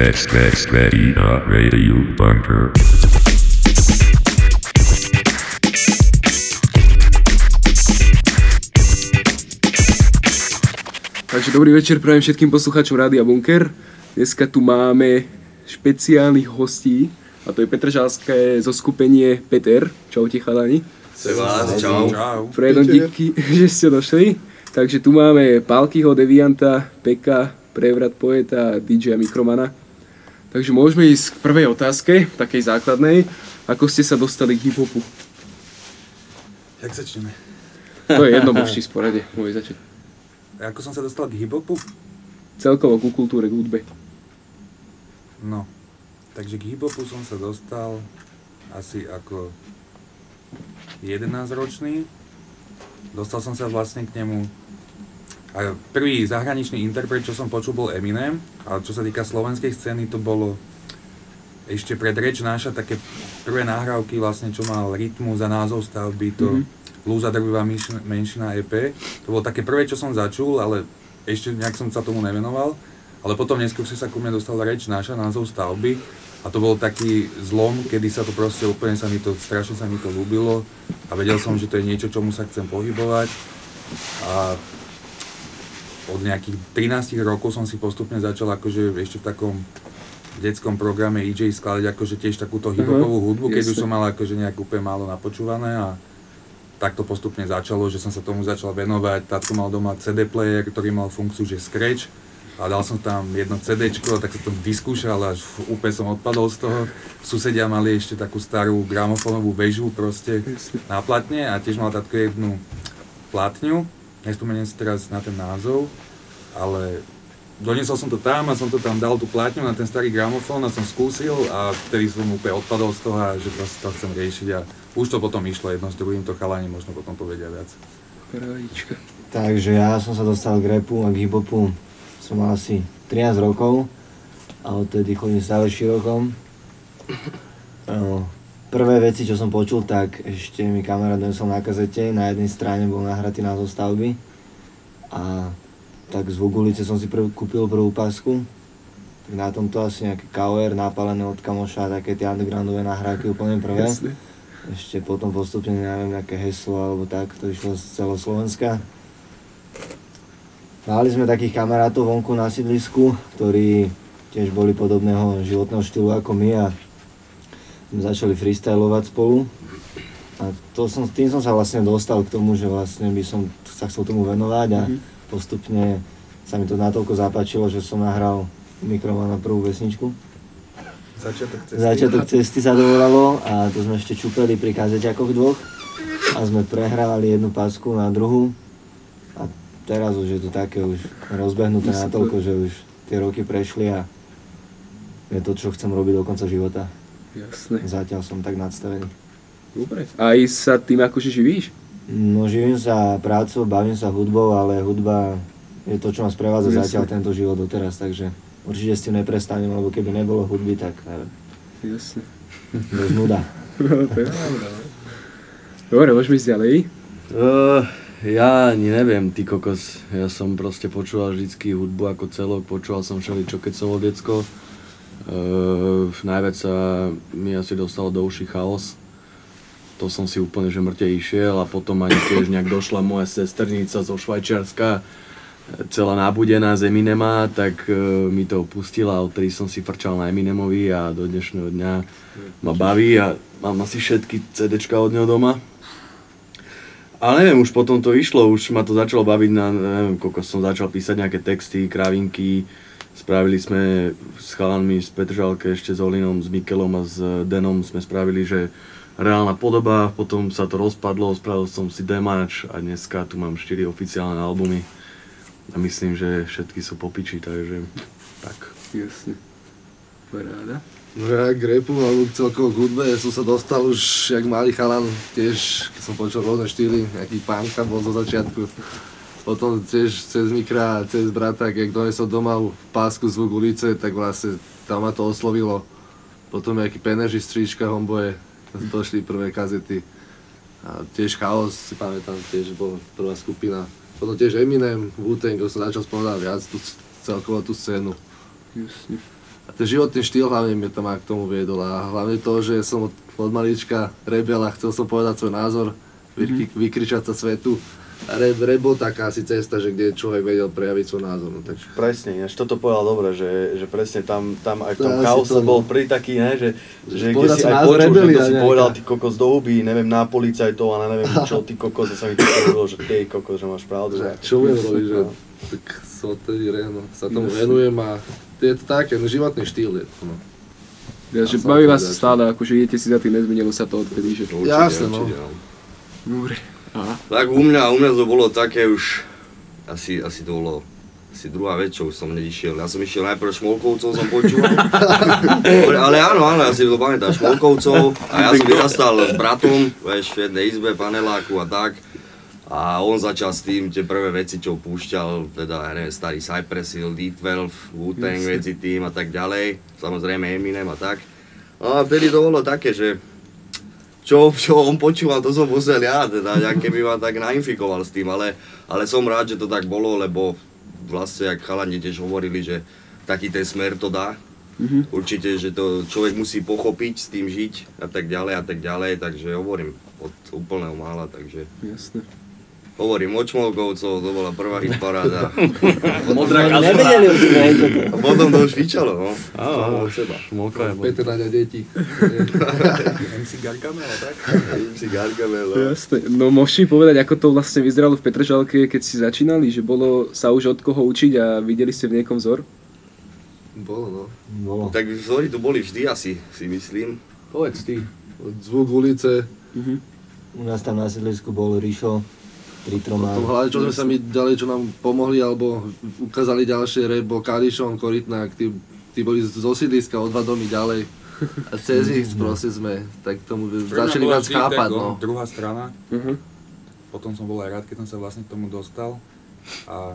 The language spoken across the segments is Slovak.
Vex Vex Media Radio Bunker. Takže dobrý večer prajem všetkým poslucháčom Rádia Bunker. Dneska tu máme špeciálnych hostí a to je Petržalské zo skupenie Peter. Čaute chalani. vás, čau. Predom díky, že ste došli. Takže tu máme Palkyho, Devianta, Peka, Prevrat Poeta a DJ Mikromana. Takže môžeme ísť k prvej otázke, takej základnej. Ako ste sa dostali k hip-hopu? Jak začneme? To je jedno, môžete ísť porade, môžete začať. Ako som sa dostal k hip-hopu? Celkovo ku kultúre, k hudbe. No, takže k hip-hopu som sa dostal asi ako 11-ročný. Dostal som sa vlastne k nemu a prvý zahraničný interpret, čo som počul, bol Eminem, ale čo sa týka slovenskej scény, to bolo ešte pred reč náša také prvé nahrávky vlastne, čo mal rytmus a názov stavby, to mm-hmm. Lúza drvivá menšina EP. To bolo také prvé, čo som začul, ale ešte nejak som sa tomu nevenoval. Ale potom neskôr si sa ku mne dostala reč náša názov stavby a to bol taký zlom, kedy sa to proste úplne sa mi to, strašne sa mi to ľúbilo a vedel som, že to je niečo, čomu sa chcem pohybovať. A od nejakých 13 rokov som si postupne začal akože ešte v takom detskom programe EJ skladať akože tiež takúto hiphopovú hudbu, keď už som mal akože nejak úplne málo napočúvané a tak to postupne začalo, že som sa tomu začal venovať. Tátko mal doma CD player, ktorý mal funkciu, že Scratch. A dal som tam jedno CD, tak som to vyskúšal až úplne som odpadol z toho. Susedia mali ešte takú starú gramofónovú väžu proste na platne a tiež mal tátko jednu platňu nespomeniem si teraz na ten názov, ale doniesol som to tam a som to tam dal tú plátňu na ten starý gramofón a som skúsil a vtedy som úplne odpadol z toho a že proste to chcem riešiť a už to potom išlo jedno s druhým, to chalani možno potom povedia viac. Kralička. Takže ja som sa dostal k repu a k hiphopu, som mal asi 13 rokov a odtedy chodím stále širokom. No, prvé veci, čo som počul, tak ešte mi kamarát donesol na kazete, na jednej strane bol nahratý názov stavby a tak z Vugulice som si prv, kúpil prvú pásku. Tak na tomto asi nejaké KOR napálené od kamoša, také tie undergroundové nahrávky úplne prvé. Jasne. Ešte potom postupne, neviem, nejaké heslo alebo tak, to išlo z celoslovenska. Mali sme takých kamarátov vonku na sídlisku, ktorí tiež boli podobného životného štýlu ako my a začali freestylovať spolu. A to som, tým som sa vlastne dostal k tomu, že vlastne by som sa chcel tomu venovať a mm-hmm. postupne sa mi to natoľko zapáčilo, že som nahral mikrofón na prvú vesničku. Začiatok cesty. Začiatok cesty sa to volalo a to sme ešte čupeli pri kazeťakoch dvoch a sme prehrávali jednu pásku na druhú a teraz už je to také už rozbehnuté natoľko, že už tie roky prešli a je to, čo chcem robiť do konca života. Jasné. Zatiaľ som tak nadstavený. Dobre. A aj sa tým akože živíš? No živím sa prácou, bavím sa hudbou, ale hudba je to, čo ma sprevádza Jasne. zatiaľ tento život doteraz, takže určite s tým neprestanem, lebo keby nebolo hudby, tak neviem, Jasne. dosť nuda. No, no. Dobre, môžeme ísť ďalej. Uh, ja ani neviem, ty kokos. Ja som proste počúval vždycky hudbu ako celok, počúval som všeličo, keď som bol decko. Uh, najviac sa mi asi dostalo do uši chaos. To som si úplne že mŕte išiel a potom ani tiež nejak došla moja sesternica zo Švajčiarska, celá nabudená z Eminema, tak uh, mi to pustila a odtedy som si frčal na Eminemovi a do dnešného dňa ma baví a mám asi všetky CDčka od neho doma. Ale neviem, už potom to išlo, už ma to začalo baviť na, neviem, koľko som začal písať nejaké texty, kravinky. Spravili sme s chalanmi z Petržalke, ešte s Olinom, s Mikelom a s Denom sme spravili, že reálna podoba, potom sa to rozpadlo, spravil som si demáč a dneska tu mám 4 oficiálne albumy. A myslím, že všetky sú po piči, takže tak. Jasne. Paráda. No ja k repu alebo celkovo k hudbe som sa dostal už jak malý chalan, tiež keď som počul rôzne štýly, nejaký pánka bol zo začiatku. Potom tiež cez Mikra, cez brata, keď donesol doma pásku zvuk ulice, tak vlastne tam ma to oslovilo. Potom nejaký Peneži, Stříčka, Homboje, došli prvé kazety. A tiež Chaos, si pamätám, tiež bol prvá skupina. Potom tiež Eminem, Wu-Tang, som začal spomínať viac tú, celkovo tú scénu. Jasne. A ten životný štýl hlavne mi tam k tomu viedol a hlavne to, že som od, od malička rebel a chcel som povedať svoj názor, vykri, vykričať sa svetu. Rap bol taká asi cesta, že kde človek vedel prejaviť svoj názor. No, takže Presne, ináč toto povedal dobre, že, že presne tam, tam aj v To tom asi chaose to, no. bol pri taký, ne, že, že kde si sa aj počul, že rebelia to si povedal ty kokos do huby, neviem, na policajtov a na neviem čo, ty kokos, a sa mi to povedalo, že ty kokos, že máš pravdu. že čo budem robiť, že tak som odtedy no, sa tomu venujem a je to také, no, životný štýl je to. No. Ja, že baví vás stále, akože idete si za tým, nezmenilo sa to odkedy, že... Určite, Jasné, no. určite, no. Dobre. Aha. Tak u mňa, u mňa to bolo také už, asi, asi to bolo asi druhá vec, čo už som hneď išiel. Ja som išiel najprv Šmolkovcov, som počúval. ale áno, áno, ja si to pamätám, Šmolkovcov. A ja som vyrastal s bratom, vieš, v jednej izbe, paneláku a tak. A on začal s tým tie prvé veci, čo púšťal, teda, ja neviem, starý Cypress Hill, D12, Wu-Tang, veci tým a tak ďalej. Samozrejme Eminem a tak. No a vtedy to bolo také, že čo, čo on počúval, to som musel ja, teda, ja keby ma tak nainfikoval s tým, ale, ale som rád, že to tak bolo, lebo vlastne, jak chalani tiež hovorili, že taký ten smer to dá. Mhm. Určite, že to človek musí pochopiť, s tým žiť a tak ďalej a tak ďalej, takže hovorím od úplného mála, takže Jasné. Hovorím od Čmolkovcov, to bola prvá hitparáda. Modrá nevedeli hej, toto. A potom to už fičalo, no. Áno, od seba. Šmolka je bol. Peter Naďa deti. MC Gargamel a tak. Si Gargamel, no. Jasné. No môžeš mi povedať, ako to vlastne vyzeralo v Petržalke, keď si začínali? Že bolo sa už od koho učiť a videli ste v niekom vzor? Bolo, no. Bolo. Tak vzory tu boli vždy asi, si myslím. Povedz ty. Zvuk ulice, U nás tam na sídlisku bol Rišo, Tritromán. potom hlavne, čo sme sa my ďalej, čo nám pomohli, alebo ukázali ďalšie rap, bol Kadišon, Korytnák, tí, tí boli zo sídliska o dva domy ďalej. A cez nich proste sme tak tomu mňa začali viac chápať, no. Druhá strana, Uh-huh. potom som bol aj rád, keď som sa vlastne k tomu dostal. A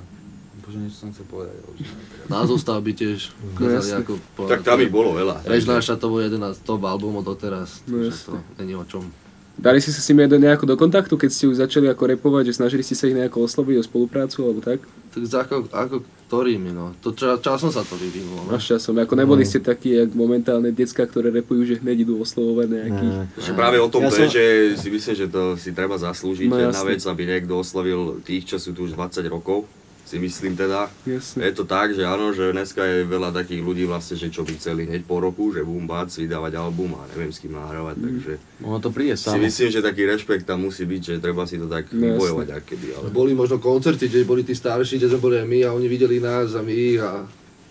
bože, niečo som chcel povedať, ale teraz. Názov stavby tiež ukázali jasné. ako... Tak tam ich bolo veľa. Naša to bol jeden z top albumov doteraz, No to není o čom. Dali ste sa s nimi aj do, nejako do kontaktu, keď ste už začali ako repovať, že snažili ste sa ich nejako osloviť o spoluprácu alebo tak? Tak ako, ako ktorými, no. To ča, časom sa to vyvinulo, no. Časom, ako neboli ste takí, jak momentálne decka, ktoré repujú, že hneď idú oslovovať nejakých. Ne, Že práve o tom Ja to je, som- že si myslím, že to si treba zaslúžiť. No Jedna vec, aby niekto oslovil tých, čo sú tu už 20 rokov. Si myslím teda. Jasne. Je to tak, že áno, že dneska je veľa takých ľudí vlastne, že čo by chceli hneď po roku, že bum bac, vydávať album a neviem s kým nahrávať, takže Ono to príde si samo. myslím, že taký rešpekt tam musí byť, že treba si to tak No vybojovať akéby, ale Boli možno koncerty, kde boli tí starší, kde sme boli my a oni videli nás a my ich a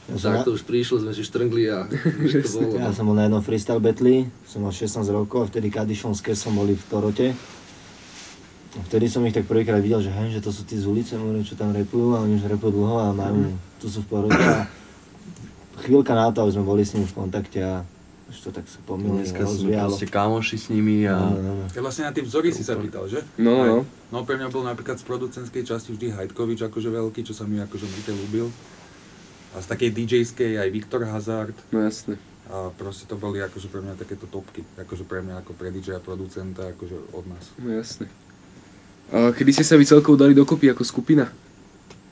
Ja tak na, to už prišlo, sme si štrngli a to bolo. ja no. som bol na jednom freestyle battle, som mal 16 rokov a vtedy Kadišon s Kesom boli v Torote. Vtedy som ich tak prvýkrát videl, že hej, že to sú tí z ulice, hovorím, čo tam repujú a oni už repujú dlho a majú, tu sú v porote a chvíľka na to, aby sme boli s nimi v kontakte a už to tak sa pomýlne Dneska rozvíjalo. proste kamoši s nimi a... Áno, áno. Ja vlastne na tie vzory si sa pýtal, že? No, no, no. No pre mňa bol napríklad z producentskej časti vždy Hajtkovič akože veľký, čo sa mi akože vždy ľúbil. A z takej DJ-skej aj Viktor Hazard. No jasne. A proste to boli akože pre mňa takéto topky. Akože pre mňa ako pre DJ a producenta, akože od nás. No jasne. Kedy ste sa vy celkovo dali dokopy ako skupina?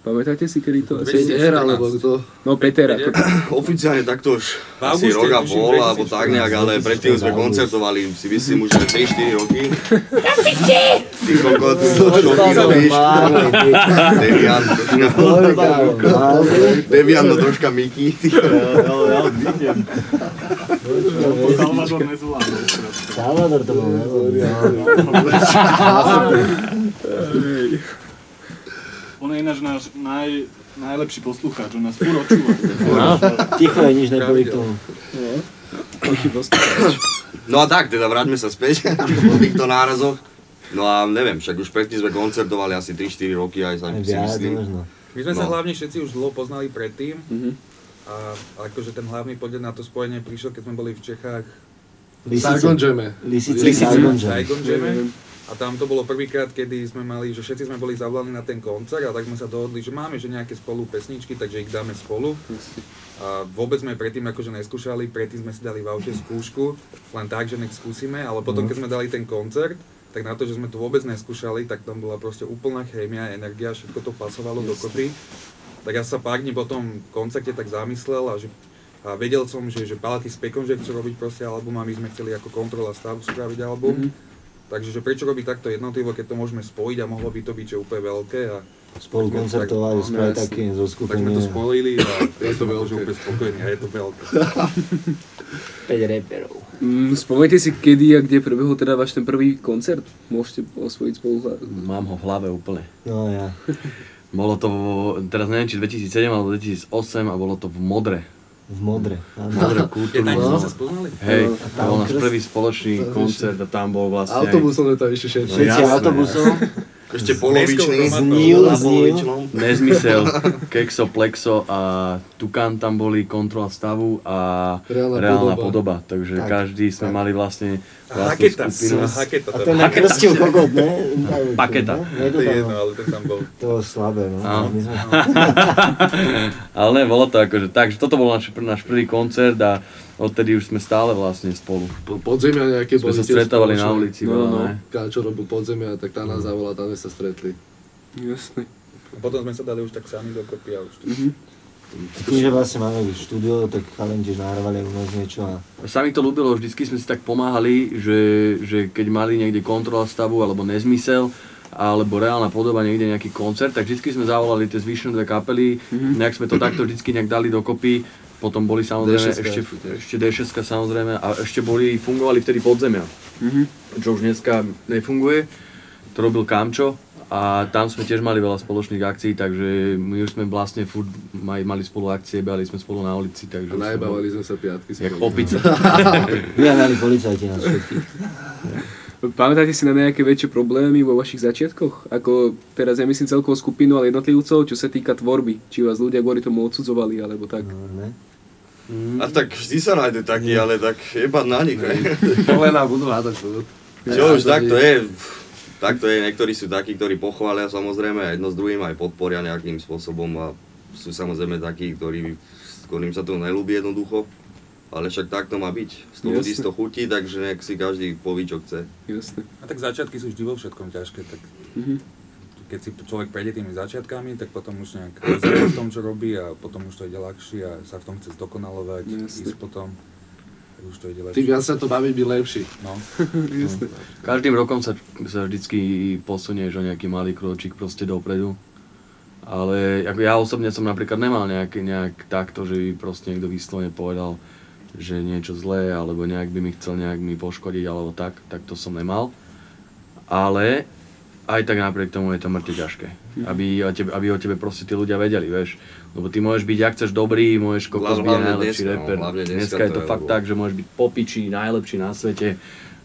Pamätáte si, kedy to asi? 2014. Peter, alebo kto? No Peter, ako... oficiálne takto už V asi rok a pol, alebo tak 2014. nejak, ale predtým sme koncertovali, si myslím, už aj 3-4 roky. Ty kokot, to šoky robíš. Devian, Devian, no troška Miky. ty. Salvador to bol, ne? On je ináč náš naj, najlepší poslucháč, on nás furt očúva. Ticho je, nič nepovie k tomu. No a tak, teda vráťme sa späť po týchto nárazoch. No a neviem, však už predtým sme koncertovali asi 3-4 roky aj sa si myslím. možno. My sme sa No. hlavne všetci už dlho poznali predtým. Mhm. A akože ten hlavný podiel na to spojenie prišiel, keď sme boli v Čechách Saigon Jamme. Lisice, Lisice. Saigon Jamme. A tam to bolo prvýkrát, kedy sme mali, že všetci sme boli zavolaní na ten koncert a tak sme sa dohodli, že máme že nejaké spolu pesničky, takže ich dáme spolu. A vôbec sme predtým akože neskúšali, predtým sme si dali v aute skúšku, len tak, že nech skúsime, ale potom keď sme dali ten koncert, tak na to, že sme to vôbec neskúšali, tak tam bola proste úplná chémia, energia, všetko to pasovalo dokopy. Tak ja sa pár dní po tom koncerte tak zamyslel a že A vedel som, že, že Palky s Pekom, že chcú robiť proste album a my sme chceli ako kontrola stavu spraviť album. Mm-hmm. Takže že prečo robiť takto jednotlivo, keď to môžeme spojiť a mohlo by to byť že úplne veľké a Spolu koncertovať, tak- spraviť no, jasne. také tak sme to spojili a Je to veľké. že úplne spokojný a je to veľké. 5 reperov. Mm, spomeňte si, kedy a kde prebehol teda váš ten prvý koncert? Môžete osvojiť spolu. Mám ho v hlave úplne. No ja. Bolo to, teraz neviem, či 2007 alebo 2008 a bolo to v Modre. V modre. áno. Modre Je kultúrne. tam, No. sa spoznali? Hej, A to tam bol náš prvý spoločný koncert a tam bol vlastne Autobusom sme tam išli všetci. No Všetci autobusom. Ešte polovičný. Znil, znil. Nezmysel, Kexo, Plexo a Tukan tam boli, kontrola stavu a Reálna reálna, podoba. podoba. Takže Tak, každý sme mali vlastne vlastnú Haketa, skupinu. a Haketa A ten nakrstil kokot, ne? Paketa. Nie, To je jedno, ale ten tam bol. to bolo slabé, no. My sme, Ale ne, bolo to akože tak, že toto bol náš, náš prvý koncert a odtedy už sme stále vlastne spolu. Po- Podzemia nejaké Sme boli sa stretávali na spoločné. ulici No, veľa, no. ne? Káčo robil podzemia, tak tá nás zavolala, tam sme sa stretli. Jasne. A potom sme sa dali už tak sami dokopy a už to... tým, že vlastne máme štúdio, tak chalani tiež nahrávali u nás niečo a Sa mi to ľúbilo, vždycky sme si tak pomáhali, že, že keď mali niekde kontrola stavu alebo nezmysel, alebo reálna podoba niekde nejaký koncert, tak vždycky sme zavolali tie zvyšné dve kapely, mm-hmm. nejak sme to takto vždycky nejak dali dokopy, potom boli samozrejme D6 ešte, ešte D6 samozrejme a ešte boli, fungovali vtedy podzemia, Mhm. čo už dneska nefunguje, to robil Kamčo a tam sme tiež mali veľa spoločných akcií, takže my už sme vlastne furt mali, mali spolu akcie, behali sme spolu na ulici, takže A už sme najbavali boli sme sa piatky jak spolu. opice. vyhľadali policajti nás všetkých. Pamätáte si na nejaké väčšie problémy vo vašich začiatkoch? Ako teraz ja myslím celkovú skupinu, ale jednotlivcov, čo sa týka tvorby. Či vás ľudia kvôli tomu odsudzovali, alebo tak. No, ne? A tak vždy sa nájde taký, ale tak jebať na nich. Kolena budú hádať furt. Čo už takto je, takto je, niektorí sú takí, ktorí pochvália samozrejme a jedno s druhým aj podporia nejakým spôsobom a sú samozrejme takí, ktorí, ktorým sa to nelúbi jednoducho. Ale však tak to má byť. 100 ľudí. 100 chutí, takže nech si každý poví, čo chce. Jasne. A tak začiatky sú vždy vo všetkom ťažké, tak Mhm. Keď si človek prejde tými začiatkami, tak potom už nejak v tom, čo robí a potom už to ide ľahšie a sa v tom chce zdokonalovať, Jasne. ísť potom, tak už to ide Tým lepšie. viac sa to baví byť lepší. No. Jasne. Každým rokom sa, sa vždycky posunieš o nejaký malý kročík proste dopredu. Ale ako ja osobne som napríklad nemal nejak, nejak takto, že by proste niekto vyslovene povedal, že niečo zlé, alebo nejak by mi chcel nejak mi poškodiť, alebo tak, tak to som nemal. Ale aj tak napriek tomu je to mŕte ťažké. Aby o, tebe, aby o tebe proste tí ľudia vedeli, vieš. Lebo ty môžeš byť, ak chceš dobrý, môžeš kokos byť najlepší dneska, no, hlavne dneska dneska je to to fakt lebo- tak, že môžeš byť popičí, najlepší na svete,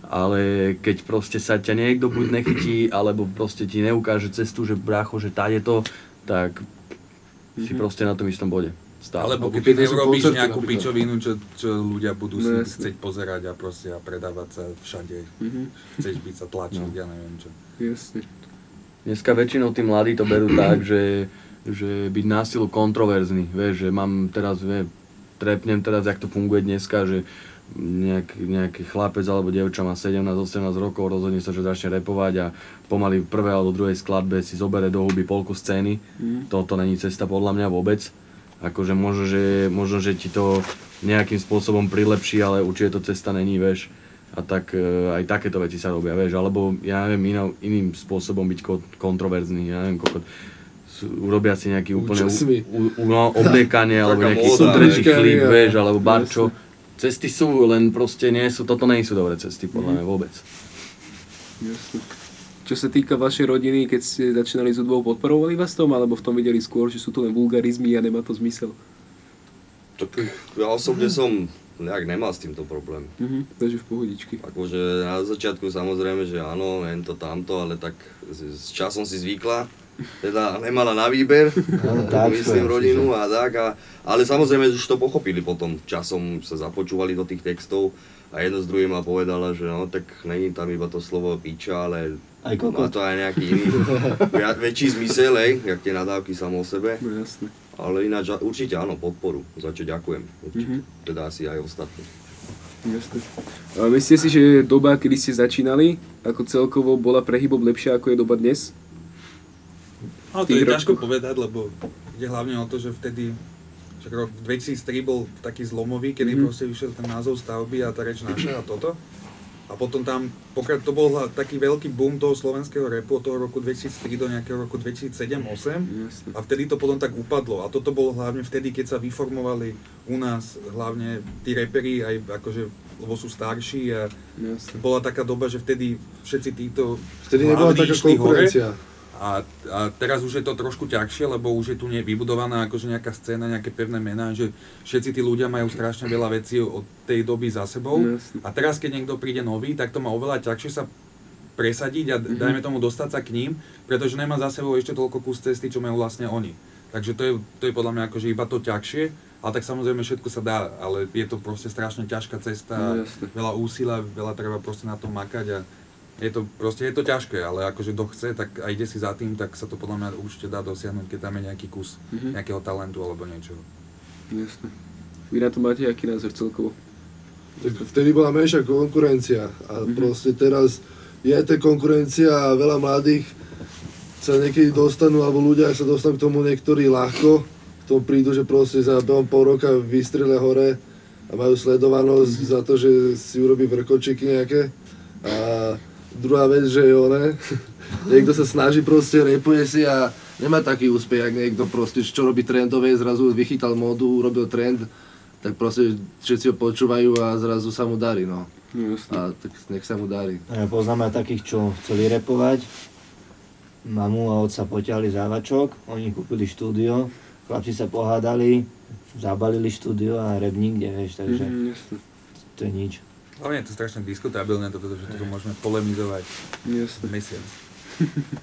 ale keď proste sa ťa niekto buď nechytí, alebo proste ti neukáže cestu, že brácho, že tá je to, tak si proste na tom istom bode. Stále. Alebo keď neurobíš koncerty nejakú napríklad. pičovinu, čo, čo ľudia budú No chcieť pozerať a proste a predávať sa všade. Mhm. Chceš byť sa tlačiť, No. ja neviem čo. Jasne. Dneska väčšinou tí mladí to berú tak, že, že byť násilu kontroverzný, vieš, že mám teraz, vie, trepnem teraz, jak to funguje dneska, že nejak, nejaký chlapec alebo dievča má 17-18 rokov, rozhodne sa, že začne repovať a pomaly v prvej alebo druhej skladbe si zobere do huby polku scény. Mhm. Toto není cesta podľa mňa vôbec. Akože možno, že, možno, že ti to nejakým spôsobom prilepší, ale určite to cesta není, vieš. A tak e, aj takéto veci sa robia, vieš. Alebo ja neviem, inou, iným spôsobom byť ko- kontroverzný, ja neviem, koľko urobia si nejaký úplne u, no, obliekanie, alebo nejaký ne? chlíp, Účasný, vieš, alebo barčo. Cesty sú, len proste nie sú, toto nie sú dobré cesty, podľa mňa vôbec. Jasne. Čo sa týka vašej rodiny, keď ste začínali s hudbou, podporovali vás tom, alebo v tom videli skôr, že sú to len vulgarizmy a nemá to zmysel? Tak ja osobne som nejak nemal s týmto problém. Mhm. Takže v pohodičky. Akože na začiatku samozrejme, že áno, len to tamto, ale tak s, časom si zvykla. Teda nemala na výber, tak, myslím rodinu a tak. A, ale samozrejme už to pochopili potom. Časom sa započúvali do tých textov a jedno z druhým ma povedala, že no tak není tam iba to slovo píča, ale Aj má to aj nejaký iný, väčší zmysel, hej, jak tie nadávky samo o sebe. No jasne. Ale ináč určite áno, podporu, za čo ďakujem. Určite. Mhm. Teda asi aj ostatní. Jasne. A myslíte si, že doba, kedy ste začínali, ako celkovo bola pre hip lepšia, ako je doba dnes? Ale to je ťažko povedať, lebo ide hlavne o to, že vtedy rok 2003 bol taký zlomový, kedy mm-hmm. proste vyšiel ten názov stavby a tá reč naša a toto. A potom tam, pokra- to bol taký veľký boom toho slovenského repu od toho roku 2003 do nejakého roku 2007-2008. Jasne. A vtedy to potom tak upadlo. A toto bolo hlavne vtedy, keď sa vyformovali u nás hlavne tí reperi, aj akože, lebo sú starší a Jasne. bola taká doba, že vtedy všetci títo Vtedy nebola taká išli hore. A, a teraz už je to trošku ťažšie, lebo už je tu nie vybudovaná akože nejaká scéna, nejaké pevné mená, že všetci tí ľudia majú strašne veľa vecí od tej doby za sebou. Jasne. A teraz, keď niekto príde nový, tak to má oveľa ťažšie sa presadiť a Mhm. mm-hmm. dajme tomu dostať sa k ním, pretože nemá za sebou ešte toľko kus cesty, čo majú vlastne oni. Takže to je, to je podľa mňa akože iba to ťažšie, ale tak samozrejme všetko sa dá, ale je to proste strašne ťažká cesta, No, jasne. veľa úsilia, veľa treba proste na tom makať a je to proste, je to ťažké, ale akože kto chce, tak a ide si za tým, tak sa to podľa mňa určite dá dosiahnuť, keď tam je nejaký kus Mhm. nejakého talentu alebo niečoho. Jasne. Vy na to máte aký názor celkovo? Tak vtedy bola menšia konkurencia a Mhm. proste teraz je tá konkurencia a veľa mladých sa niekedy dostanú, alebo ľudia sa dostanú k tomu niektorí ľahko, k tomu prídu, že proste za behom pol roka vystrelia hore a majú sledovanosť Mhm. za to, že si urobí vrkočiky nejaké. A druhá vec, že je one, niekto sa snaží proste, repuje si a nemá taký úspech, ak niekto proste, čo robí trendové, zrazu vychytal módu, urobil trend, tak proste všetci ho počúvajú a zrazu sa mu darí, no. No, jasne. A tak nech sa mu darí. Ja poznám aj takých, čo chceli repovať. Mamu a otca poťahli závačok, oni kúpili štúdio, chlapci sa pohádali, zabalili štúdio a rap nikde, vieš, takže jasne. to je nič. Hlavne je to strašne diskutabilné, toto, že toto môžeme polemizovať Jasne. mesiac.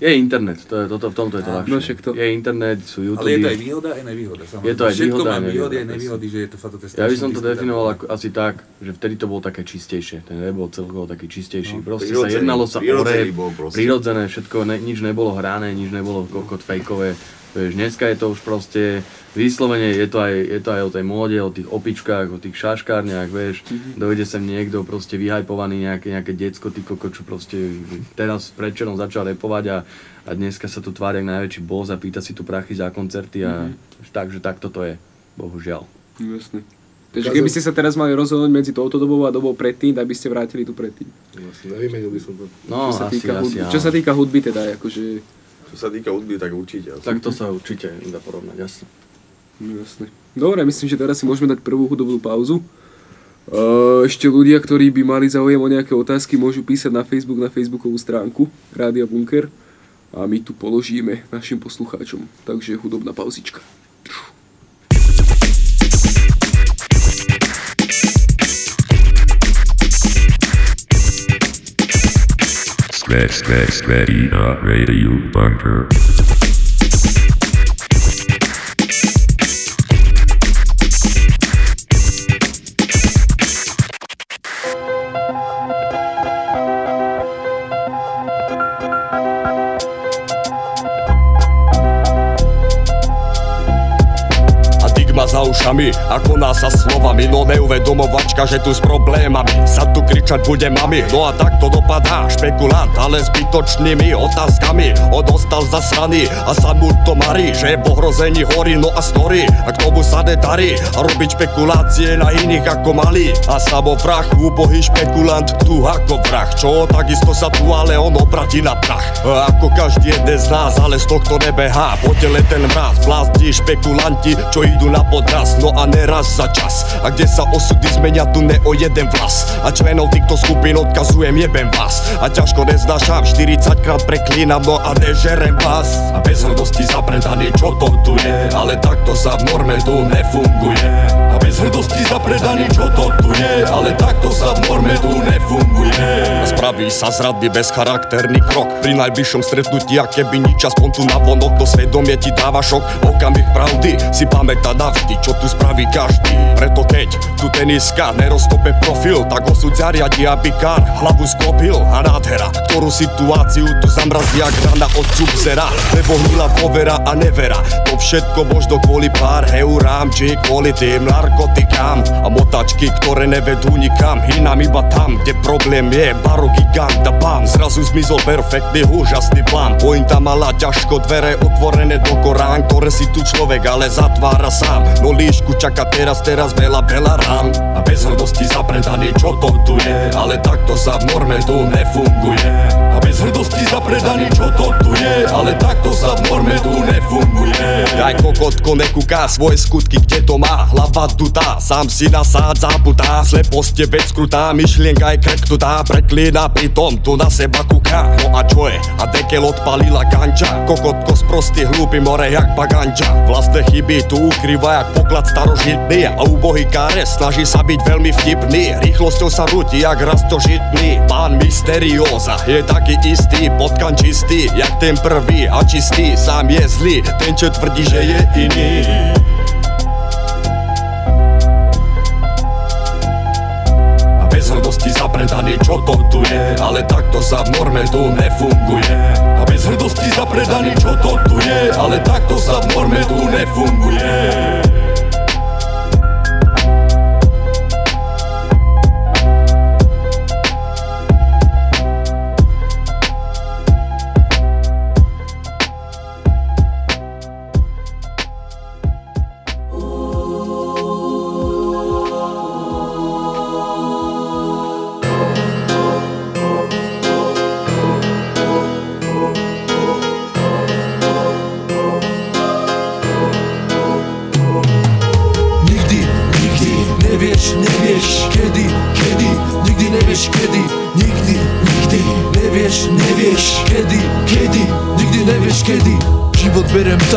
Je internet, to je, toto, v tomto je to ľahšie. no však to- Je internet, sú YouTube. Ale je to aj výhoda, aj nevýhoda. Samozrejme. Je to aj Všetko výhoda, má výhody, aj nevýhoda, nevýhody, že je to fakt to Ja by som to definoval ako, asi tak, že vtedy to bolo také čistejšie. Ten rap bol celkovo taký čistejší. No, proste sa jednalo sa o rap, prirodzené, všetko, ne, nič nebolo hrané, nič nebolo kokot fejkové. Vieš, dneska je to už proste, vyslovene je to, aj, je to aj o tej móde, o tých opičkách, o tých šaškárniach, vieš. Dojde sem niekto proste vyhajpovaný, nejaké, nejaké decko, ty koko, čo proste teraz predčerom začal repovať a, a dneska sa tu tvári jak najväčší boss a pýta si tu prachy za koncerty a takže takto to je, bohužiaľ. Jasne. Takže keby ste sa teraz mali rozhodnúť medzi touto dobou a dobou predtým, tak by ste vrátili tu predtým. Vlastne nevymenil by som to. No, čo, sa asi, týka asi, hudby, čo sa týka hudby teda, akože... Čo sa týka hudby, tak určite. asi. Tak to sa určite dá porovnať, jasne. No, jasne. Dobre, myslím, že teraz si môžeme dať prvú hudobnú pauzu. Uh, ešte ľudia, ktorí by mali záujem o nejaké otázky, môžu písať na Facebook, na facebookovú stránku Rádia Bunker a my tu položíme našim poslucháčom. Takže hudobná pauzička. Specs, specs, ready, radio bunker. Za ušami, ako nás sa slovami. No neuvedomovačka, že tu s problémami Sa tu kričať bude mami. No a tak to dopadá, špekulant Ale zbytočnými otázkami. Odostal zasraný a sa mu to marí Že je v ohrození hory, no a story A k tomu sa nedarí A robiť špekulácie na iných ako malý A samo vrah, úbohý špekulant Tu ako vrah, čo takisto sa tu ale on obratí na prach. A Ako každý jeden z nás, ale z tohto nebehá Po tele ten mraz, blázni špekulanti, čo idú na podraz No a neraz za čas. A kde sa osudy zmenia tu ne o jeden vlas. A členov týchto skupín odkazujem jebem vás. A ťažko neznášam, 40 krát preklínam No a nežerem vás. A bez hrdosti zapredaný, čo to tu je? Ale takto sa v norme tu nefunguje. A bez hrdosti zapredaný, čo to tu je? Ale takto sa v norme tu nefunguje. A spraví sa zradný bezcharakterný krok. Pri najbližšom stretnutí, a keby nič aspoň tu na vonok Do svedomie ti dáva šok. Okamih pravdy si pamätá navždy Čo tu spraví každý. Preto keď tu teniska neroztope profil Tak osud zariadi, aby kár hlavu sklopil. A nádhera, ktorú situáciu tu zamrazí Jak rana od subzera Lebo hnila povera a nevera To všetko možno kvôli pár eurám Či kvôli tým narko narkotikám. A motačky, ktoré nevedú nikam Hynám iba tam, kde problém je. Baro gigant a bam Zrazu zmizol perfektný, úžasný plán. Pointa mala ťažko, dvere otvorené do Korán Ktoré si tu človek ale zatvára sám. No líšku čaká teraz, teraz veľa, veľa rán. A bez hrdosti zapredaný, čo to tu je Ale takto sa v norme tu nefunguje Bez hrdosti zapredaný, čo to tu je Ale takto sa v norme tu nefunguje. Aj kokotko nekúká svoje skutky, kde to má Hlava dutá, sám si nasádza putá Sleposť je vec krutá, myšlienka je krktutá Preklína pritom, tu na seba kúka No a čo je? A dekel odpalila ganča Kokotko sprostý hlúpy more jak baganča Vlastné chyby tu ukrýva jak poklad starožitný. A ubohý káres snaží sa byť veľmi vtipný. Rýchlosťou sa rúti jak rastožitný Pán mysterióza je taký istý Potkan čistý jak ten prvý a čistý Sám je zlý, ten čo tvrdí, že je iný. A bez hrdosti zapredaný, čo to tu je Ale takto sa v norme tu nefunguje. A bez hrdosti zapredaný, čo to tu je Ale takto sa v norme tu nefunguje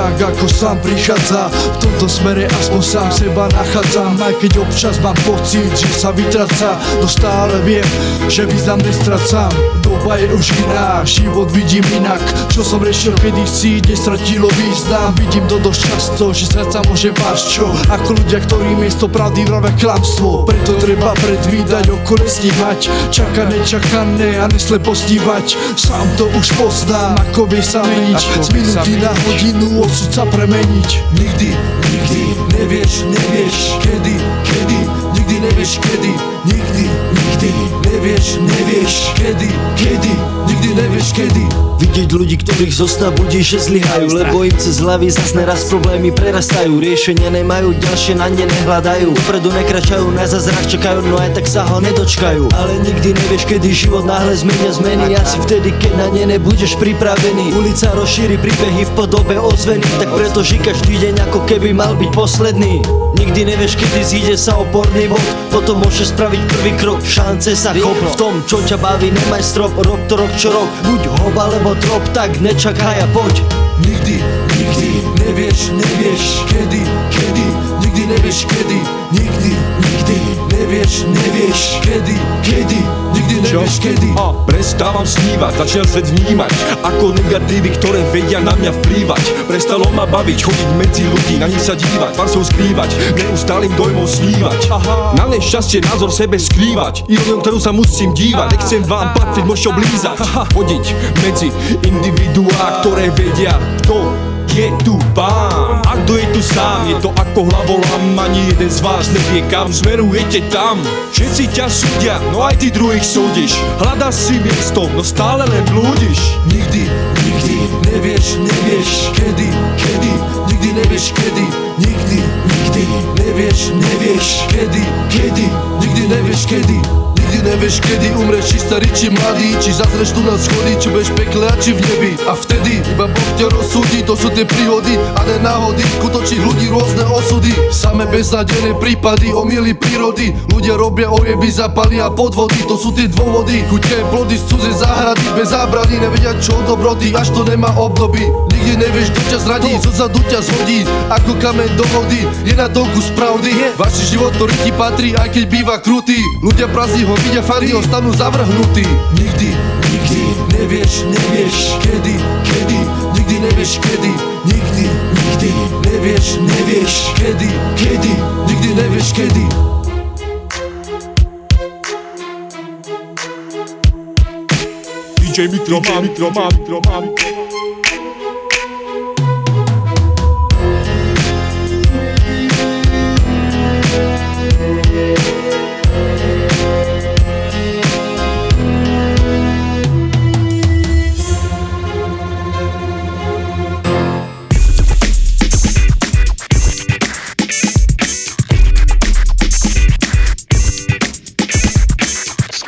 berem tak, ako sám prichádza. V tomto smere aspoň sám seba nachádzam. Aj keď občas mám pocit, že sa vytraca No stále viem, že význam nestracam Doba je už iná, život vidím inak. Čo som riešil kedysi, nestratilo význam Vidím to dosť často, že stráca môže máš čo? Ako ľudia, ktorí miesto pravdy vravia klamstvo. Preto treba predvídať, okolo sníhať Čaká nečakané a neslepo snívať Sám to už poznám, ako vie sa meniť. Z minúty na hodinu osud sa premeniť Nikdy, nikdy nevieš, nevieš kedy, kedy Nikdy nevieš kedy, nikdy, nikdy nevieš, nevieš kedy, kedy. Nikdy nevieš kedy. Vidieť ľudí, ktorých zo sna budí, že zlyhajú Lebo im cez hlavy zas neraz problémy prerastajú. Riešenia nemajú, ďalšie na ne nehľadajú. Upredu nekračajú, na zázrak čakajú, no aj tak sa ho nedočkajú. Ale nikdy nevieš, kedy život náhle zmenia zmeny. Asi vtedy, keď na ne nebudeš pripravený. Ulica rozšíri príbehy v podobe ozveny Tak preto ži každý deň, ako keby mal byť posledný Nikdy nevieš, kedy zíde sa oporný bod. Potom môžeš spraviť prvý krok, šance sa chop V tom, čo ťa baví, nemaj strop, rob to rok čo rok. Buď hob alebo trop, tak nečakaj a poď. Nikdy, nikdy nevieš, nevieš kedy, kedy Nikdy nevieš kedy, nikdy, nikdy nevieš, nevieš kedy, kedy Nikdy nevieš kedy. A prestávam snívať, začal svet vnímať Ako negatívy, ktoré vedia na mňa vplývať. Prestalo ma baviť, chodiť medzi ľudí, na nich sa dívať Farsou skrývať, neustálým dojmom snívať. Na nešťastie názor sebe skrývať Ironiou, ktorú sa musím dívať. Nechcem vám patriť, môžete oblízať. Chodiť medzi individuá, ktoré vedia, kto je tu pán. A kto je tu sám, je to ako hlavolam Ani jeden z vás nevie kam Smerujete tam, všetci ťa súdia No aj ty druhých súdiš. Hľadaš si miesto, no stále len blúdiš. Nikdy, nikdy nevieš, nevieš kedy, kedy. Nikdy nevieš kedy, nikdy, nikdy nevieš, nevieš kedy, kedy. Nikdy nevieš kedy Nikdy nevieš kedy umreš, či starý, či mladý Či zazreš tu na schody, či budeš pekle a či v nebi. A vtedy iba Boh ťa rozsúdi, to sú tie príhody A ne náhody, skutočných ľudí rôzne osudy Same beznadené prípady, omily prírody. Ľudia robia ojeby, zapaly a podvody To sú tie dôvody, chutia plody z cudzej záhrady Bez zábrany, nevedia čo od dobroty, až to nemá obdoby. Nikdy nevieš, kto ťa zradí, zozadu ťa zhodí Ako kameň do vody, je na to kus pravdy Váš život, ktorý ti patrí, aj keď býva krutý. Ľudia prazí ho vidia fary, ostanú zavrhnutí. Nikdy, nikdy nevieš, nevieš kedy, kedy. Nikdy nevieš kedy, nikdy, nikdy nevieš, nevieš kedy, kedy. Nikdy nevieš kedy. DJ Mikroman, Mikroman, Mikroman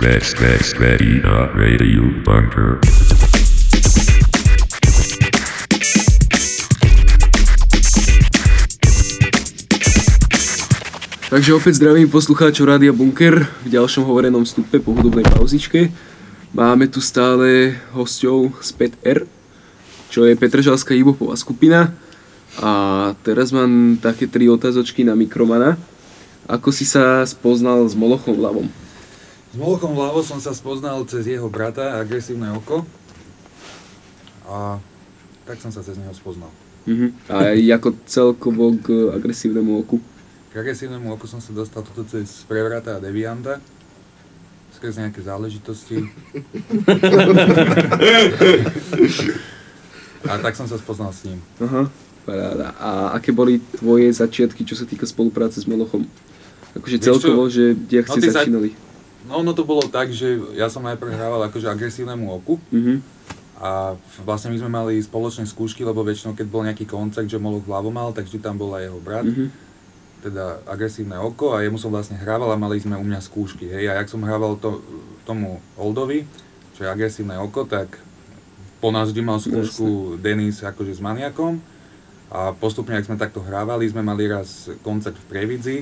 Spread, spread, spread, dot radio bunker. Takže opäť zdravím poslucháčov Rádia Bunker v ďalšom hovorenom vstupe po hudobnej pauzičke. Máme tu stále hosťov z 5R, čo je Petržalská hiphopová skupina. A teraz mám také tri otázočky na mikromana. Ako si sa spoznal s Molochom Lavom? S Molochom Lavo som sa spoznal cez jeho brata, agresívne oko. A tak som sa cez neho spoznal. Mhm. A ako celkovo k agresívnemu oku? K agresívnemu oku som sa dostal toto cez prevrata a devianta. Skrz nejaké záležitosti. a tak som sa spoznal s ním. Aha, paráda. A aké boli tvoje začiatky, čo sa týka spolupráce s Molochom? Akože celkovo, že kde No, ste sa- začínali? No ono to bolo tak, že ja som najprv hrával akože agresívnemu oku. Mhm. A vlastne my sme mali spoločné skúšky, lebo väčšinou keď bol nejaký koncert, že Moloch hlavu mal, tak vždy tam bol aj jeho brat. Mhm. Teda agresívne oko a jemu som vlastne hrával a mali sme u mňa skúšky, hej. A jak som hrával to, tomu Oldovi, čo je agresívne oko, tak po nás vždy mal skúšku Denis akože s maniakom. A postupne, ak sme takto hrávali, sme mali raz koncert v Previdzi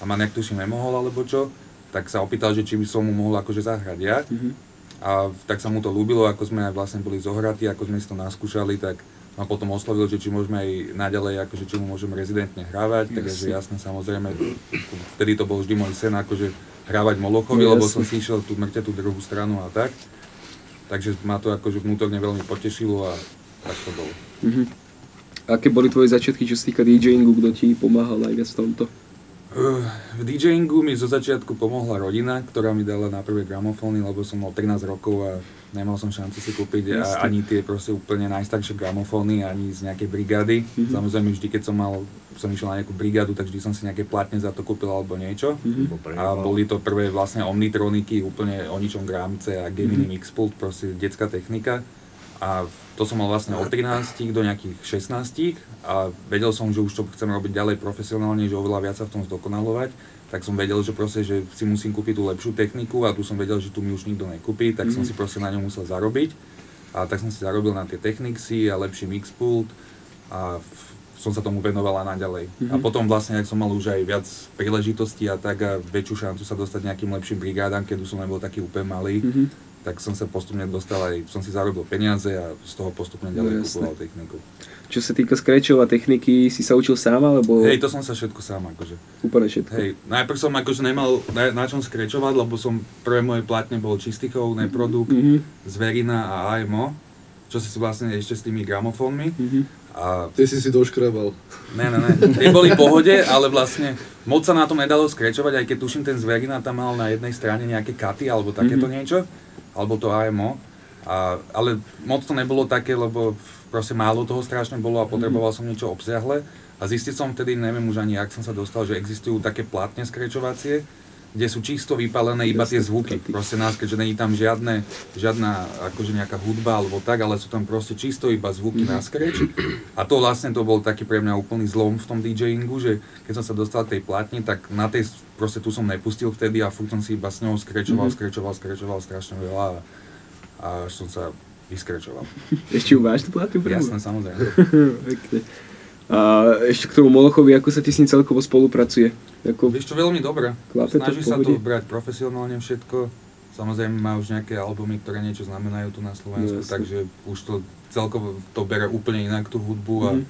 a maniak tuším nemohol alebo čo, tak sa opýtal, že či by som mu mohol akože zahrať ja. A tak sa mu to ľúbilo, ako sme aj vlastne boli zohratí, ako sme si to naskúšali, tak ma potom oslovil, že či môžeme aj naďalej, akože či mu môžeme rezidentne hrávať, takže jasne samozrejme, vtedy to bol vždy môj sen, akože hrávať Molochovi, No, lebo som si išiel tú mŕte tú druhú stranu a tak. Takže ma to akože vnútorne veľmi potešilo a tak to bolo. Mhm. Aké boli tvoje začiatky, čo sa týka DJingu, kto ti pomáhal najviac v tomto? V DJingu mi zo začiatku pomohla rodina, ktorá mi dala na prvé gramofóny, lebo som mal 13 rokov a nemal som šancu si kúpiť a, ani tie proste úplne najstaršie gramofóny, ani z nejakej brigády. Mhm. Samozrejme vždy, keď som mal, som išiel na nejakú brigádu, tak vždy som si nejaké platne za to kúpil alebo niečo. Mhm. A boli to prvé vlastne Omnitroniky, úplne o ničom grámce a Gemini Mhm. Mixpult, proste detská technika. A to som mal vlastne od 13 do nejakých 16 a vedel som, že už to chcem robiť ďalej profesionálne, že oveľa viac sa v tom zdokonalovať. Tak som vedel, že proste, že si musím kúpiť tú lepšiu techniku a tu som vedel, že tu mi už nikto nekúpi, tak som Mhm. si proste na ňom musel zarobiť. A tak som si zarobil na tie Technicsy a lepší Mixpult a som sa tomu venoval a naďalej. A Mhm. potom vlastne, ak som mal už aj viac príležitostí a tak a väčšiu šancu sa dostať nejakým lepším brigádam, keď už som nebol taký úplne malý, Mhm. Tak som sa postupne dostal aj, som si zarobil peniaze a z toho postupne ďalej No, kupoval techniku. Čo sa týka scratchov a techniky, si sa učil sám, alebo Hej, to som sa všetko sám akože. úplne všetko? Hej, najprv som akože nemal na, na čom skrečovať, lebo som prvé moje platne bol Čistikov, Neprodukt, Mhm. Zverina a AMO, čo si vlastne ešte s tými gramofónmi. Mhm. A Ty si si doškrabal. Ne, ne, ne. Tie boli v pohode, ale vlastne moc sa na tom nedalo skrečovať, aj keď tuším ten Zverina tam mal na jednej strane nejaké katy alebo takéto Mhm. niečo, alebo to AMO. A, ale moc to nebolo také, lebo proste málo toho strašne bolo a potreboval som niečo obsiahle. A zistil som vtedy, neviem už ani jak som sa dostal, že existujú také platne skrečovacie, kde sú čisto vypálené iba tie zvuky. Proste nás, keďže není tam žiadne, žiadna akože nejaká hudba alebo tak, ale sú tam proste čisto iba zvuky na skreč. A to vlastne to bol taký pre mňa úplný zlom v tom DJingu, že keď som sa dostal k tej platni, tak na tej proste tu som nepustil vtedy a furt som si iba s ňou skrečoval, Mhm. skrečoval, skrečoval strašne veľa a, a som sa vyskrečoval. Ešte ju máš tú platňu prvú? Jasné, samozrejme. A ešte k tomu Molochovi, ako sa ti s ním celkovo spolupracuje? Ako... Vieš čo, veľmi to Snaží sa to brať profesionálne všetko. Samozrejme má už nejaké albumy, ktoré niečo znamenajú tu na Slovensku, jasne. takže už to celkovo to bere úplne inak tú hudbu a Mhm.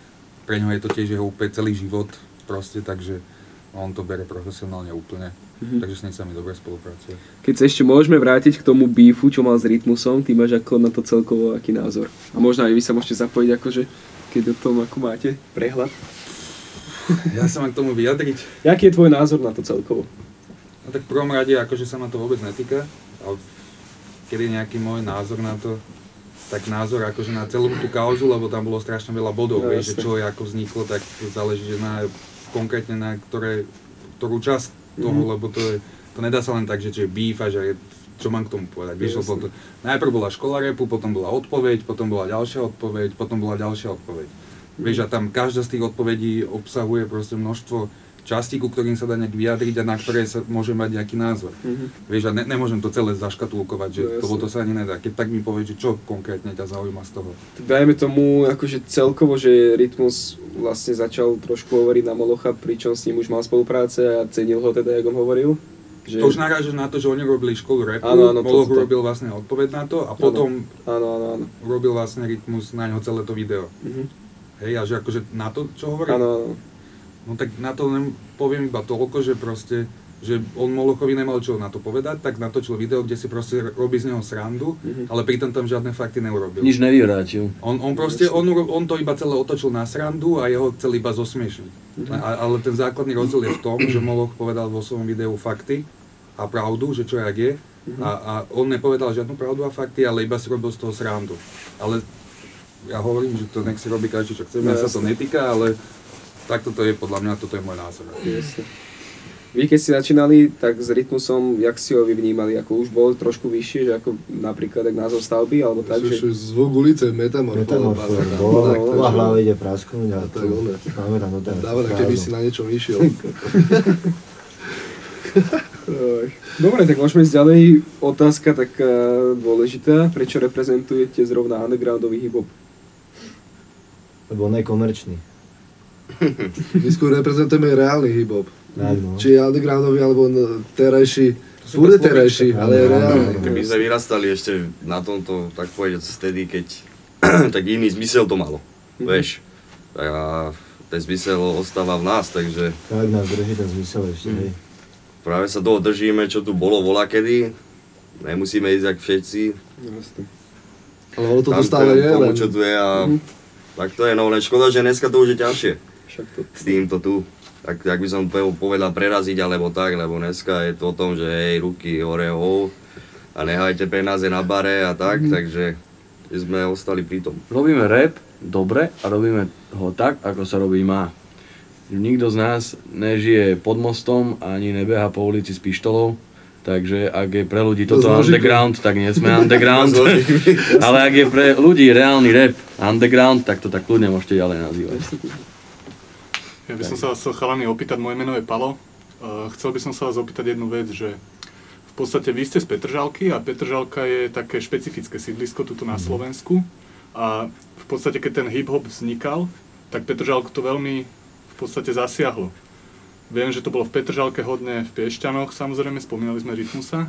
pre ňo je to tiež jeho úplne celý život proste, takže on to bere profesionálne úplne. Mhm. Takže s ním sa mi dobre spolupracuje. Keď sa ešte môžeme vrátiť k tomu beefu, čo mal s Rytmusom, ty máš ako na to celkovo aký názor? A možno aj vy sa môžete zapojiť, akože, keď o tom ako máte prehľad. Ja sa mám k tomu vyjadriť. Jaký je tvoj názor na to celkovo? No tak v prvom rade, akože sa ma to vôbec netýka, ale keď je nejaký môj názor na to, tak názor akože na celú tú kauzu, lebo tam bolo strašne veľa bodov, No, vieš, že čo je ako vzniklo, tak záleží, že na, konkrétne na ktoré, ktorú časť toho, Mhm. lebo to, je, to nedá sa len tak, že je beef a že čo mám k tomu povedať, lebo to, najprv bola škola repu, potom bola odpoveď, potom bola ďalšia odpoveď, potom bola ďalšia odpoveď. Vieš, a tam každá z tých odpovedí obsahuje proste množstvo časti, ku ktorým sa dá nejak vyjadriť a na ktoré sa môže mať nejaký názor. Mhm. Vieš, a ne, nemôžem to celé zaškatulkovať, že No, to, sa ani nedá. Keď tak mi povieš, že čo konkrétne ťa zaujíma z toho. Tak dajme tomu akože celkovo, že Rytmus vlastne začal trošku hovoriť na Molocha, pričom s ním už mal spolupráce a cenil ho teda, jak on hovoril. Že... To už narážaš na to, že oni robili školu rapu, Áno, áno, Moloch toto. robil vlastne odpoveď na to a potom Áno, áno, áno. robil vlastne rytmus na ňo celé to video. Mhm. Hej, a že akože na to, čo hovorí? Áno, áno. No tak na to len poviem iba toľko, že proste, že on Molochovi nemal čo na to povedať, tak natočil video, kde si proste robí z neho srandu, Mhm. ale pritom tam žiadne fakty neurobil. Nič nevyvrátil. On, on proste, on, on to iba celé otočil na srandu a jeho chcel iba zosmiešniť. Mhm. A, ale ten základný rozdiel je v tom, že Moloch povedal vo svojom videu fakty a pravdu, že čo jak je. Mhm. A, a on nepovedal žiadnu pravdu a fakty, ale iba si robil z toho srandu. Ale ja hovorím, že to nech si robí každý, čo chce, mňa sa to netýka, ale takto to je podľa mňa, toto je môj názor. Jasne. Vy keď ste začínali, tak s Rytmusom, jak si ho vy vnímali? Ako už bol trošku vyššie, že ako napríklad jak názov stavby, alebo tak, Že... Zvuk ulice, metamorfóza. Metamorfóza, bola, Tak, bola takže- hlava ide prasknúť a tak to máme tam doteraz. Dobre, keby si na niečom išiel. Oj. Dobre, tak môžeme ísť ďalej. Otázka taká dôležitá. Prečo reprezentujete zrovna undergroundový hip-hop? Lebo on je komerčný. My skôr reprezentujeme reálny hip-hop. Tak, no. Či je undergroundový, alebo terajší. iba terajší, slovíčka. ale je reálny. Keby sme vyrastali ešte na tomto, tak povedať, vtedy, keď tak iný zmysel to malo, vieš. A ten zmysel ostáva v nás, takže Tak nás drží ten zmysel ešte, hej. práve sa toho držíme, čo tu bolo vola kedy. Nemusíme ísť jak všetci. Jasne. Ale ono to tu stále je, tomu, len... čo tu je a Mhm. tak to je, no len škoda, že dneska to už je ťažšie Však to... s týmto tu. Tak, tak by som po- povedal preraziť alebo tak, lebo dneska je to o tom, že hej, ruky hore, ho, a nehajte peniaze na bare a tak, Mhm. takže sme ostali pri tom. Robíme rap dobre a robíme ho tak, ako sa robí má. Nikto z nás nežije pod mostom ani nebeha po ulici s pištolou, takže ak je pre ľudí To toto nožikom. underground, tak nie sme underground. Ale ak je pre ľudí reálny rap underground, tak to tak kľudne môžete ďalej nazývať. Ja by som sa vás chcel chalani opýtať, moje meno je Palo. Uh, chcel by som sa vás opýtať jednu vec, že v podstate vy ste z Petržalky a Petržalka je také špecifické sídlisko tuto na Slovensku. A v podstate, keď ten hip-hop vznikal, tak Petržalku to veľmi v podstate zasiahlo. Viem, že to bolo v Petržalke hodne v Piešťanoch, samozrejme, spomínali sme Rytmusa.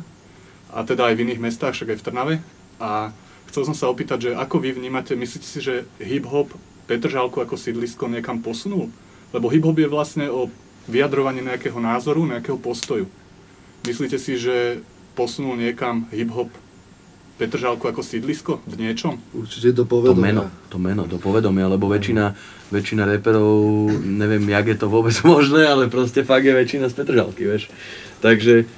A teda aj v iných mestách, však aj v Trnave. A chcel som sa opýtať, že ako vy vnímate, myslíte si, že hip-hop Petržalku ako sídlisko niekam posunul? Lebo hip-hop je vlastne o vyjadrovaní nejakého názoru, nejakého postoju. Myslíte si, že posunul niekam hip-hop Petržalku ako sídlisko v niečom? Určite to To povedomia. meno, to meno, to povedomia, lebo väčšina, väčšina reperov, neviem, jak je to vôbec možné, ale proste fakt je väčšina z Petržalky, vieš. Takže,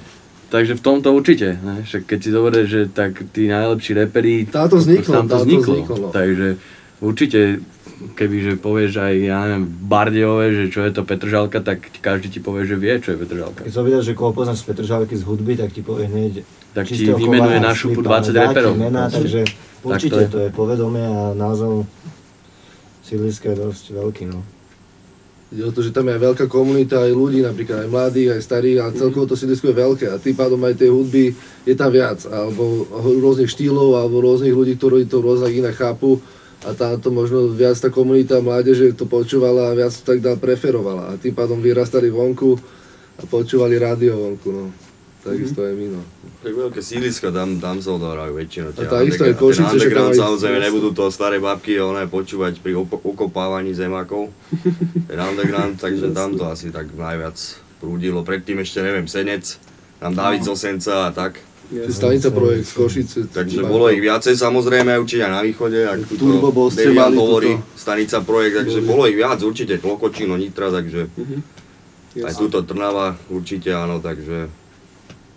takže v tomto určite, ne? Však keď si zoberieš, že tak tí najlepší reperi, Táto vzniklo, tam to táto vzniklo. vzniklo, no. Takže určite, kebyže povieš aj, ja neviem, v Bardejove, že čo je to Petržalka, tak každý ti povie, že vie, čo je Petržalka. Keď sa opýtaš, že koho poznáš z Petržalky z hudby, tak ti povie hneď Tak ti vymenuje na šupu Slipa, 20 dáte reperov. Mená, proste. takže Tak určite to je. to je povedomie a názov sídliska je dosť veľký, no. Ide o to, že tam je aj veľká komunita, aj ľudí, napríklad aj mladých, aj starých, ale celkovo to sídlisko je veľké a tým pádom aj tej hudby je tam viac, alebo rôznych štýlov, alebo rôznych ľudí, ktorí to rôzne inak chápu a táto možno viac tá komunita mládeže to počúvala a viac to tak dá preferovala a tým pádom vyrastali vonku a počúvali rádio vonku, no. Takisto aj my, no. Tak veľké sídliska, tam, tam sa odohrajú väčšinou. A takisto aj Košice, Ten že tam samozrejme nebudú to staré babky one počúvať pri op- okopávaní zemákov. Ten underground, takže tam to asi tak najviac prúdilo. Predtým ešte neviem, Senec, tam David z Osenca a tak. Stanica projekt z Košice. Takže bolo ich viacej samozrejme, určite aj na východe, ak Turbo ste Devian hovorí, tuto. Stanica projekt, takže bolo ich viac určite, Tlokočino, Nitra, takže aj Jasne. túto Trnava určite áno, takže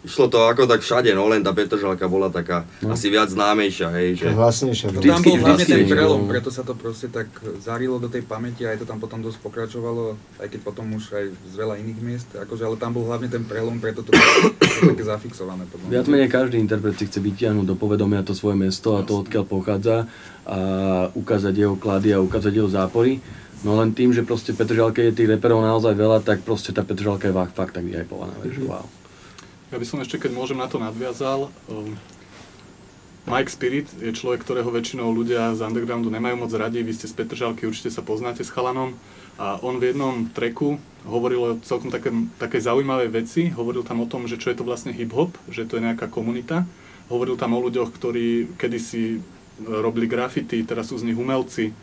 išlo to ako tak všade, no len tá Petržalka bola taká asi viac známejšia, hej, že Hlasnejšia. Tam Vždycky- bol hlavne ten prelom, preto sa to proste tak zarilo do tej pamäti a aj to tam potom dosť pokračovalo, aj keď potom už aj z veľa iných miest, akože, ale tam bol hlavne ten prelom, preto to bolo také zafixované. Mňa. Viac menej každý interpret si chce vytiahnuť do povedomia to svoje mesto a to odkiaľ pochádza a ukázať jeho klady a ukázať jeho zápory. No len tým, že proste Petržalke je tých reperov naozaj veľa, tak proste tá Petržalka je fakt, fakt tak vyhypovaná, vieš, Mhm. wow. Ja by som ešte, keď môžem na to nadviazal, um, Mike Spirit je človek, ktorého väčšinou ľudia z undergroundu nemajú moc radi, vy ste z Petržalky, určite sa poznáte s chalanom. A on v jednom treku hovoril o celkom také, také zaujímavé veci, hovoril tam o tom, že čo je to vlastne hip-hop, že to je nejaká komunita. Hovoril tam o ľuďoch, ktorí kedysi robili graffiti, teraz sú z nich umelci.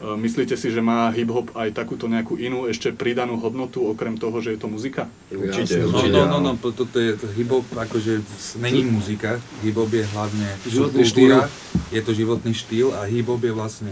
E, Myslíte si, že má hip-hop aj takúto nejakú inú ešte pridanú hodnotu, okrem toho, že je to muzika? Určite, No, určite. no, no, no, po- toto je to hip-hop, akože není muzika, hip-hop je hlavne Životný subkultúra, je to životný štýl a hip-hop je vlastne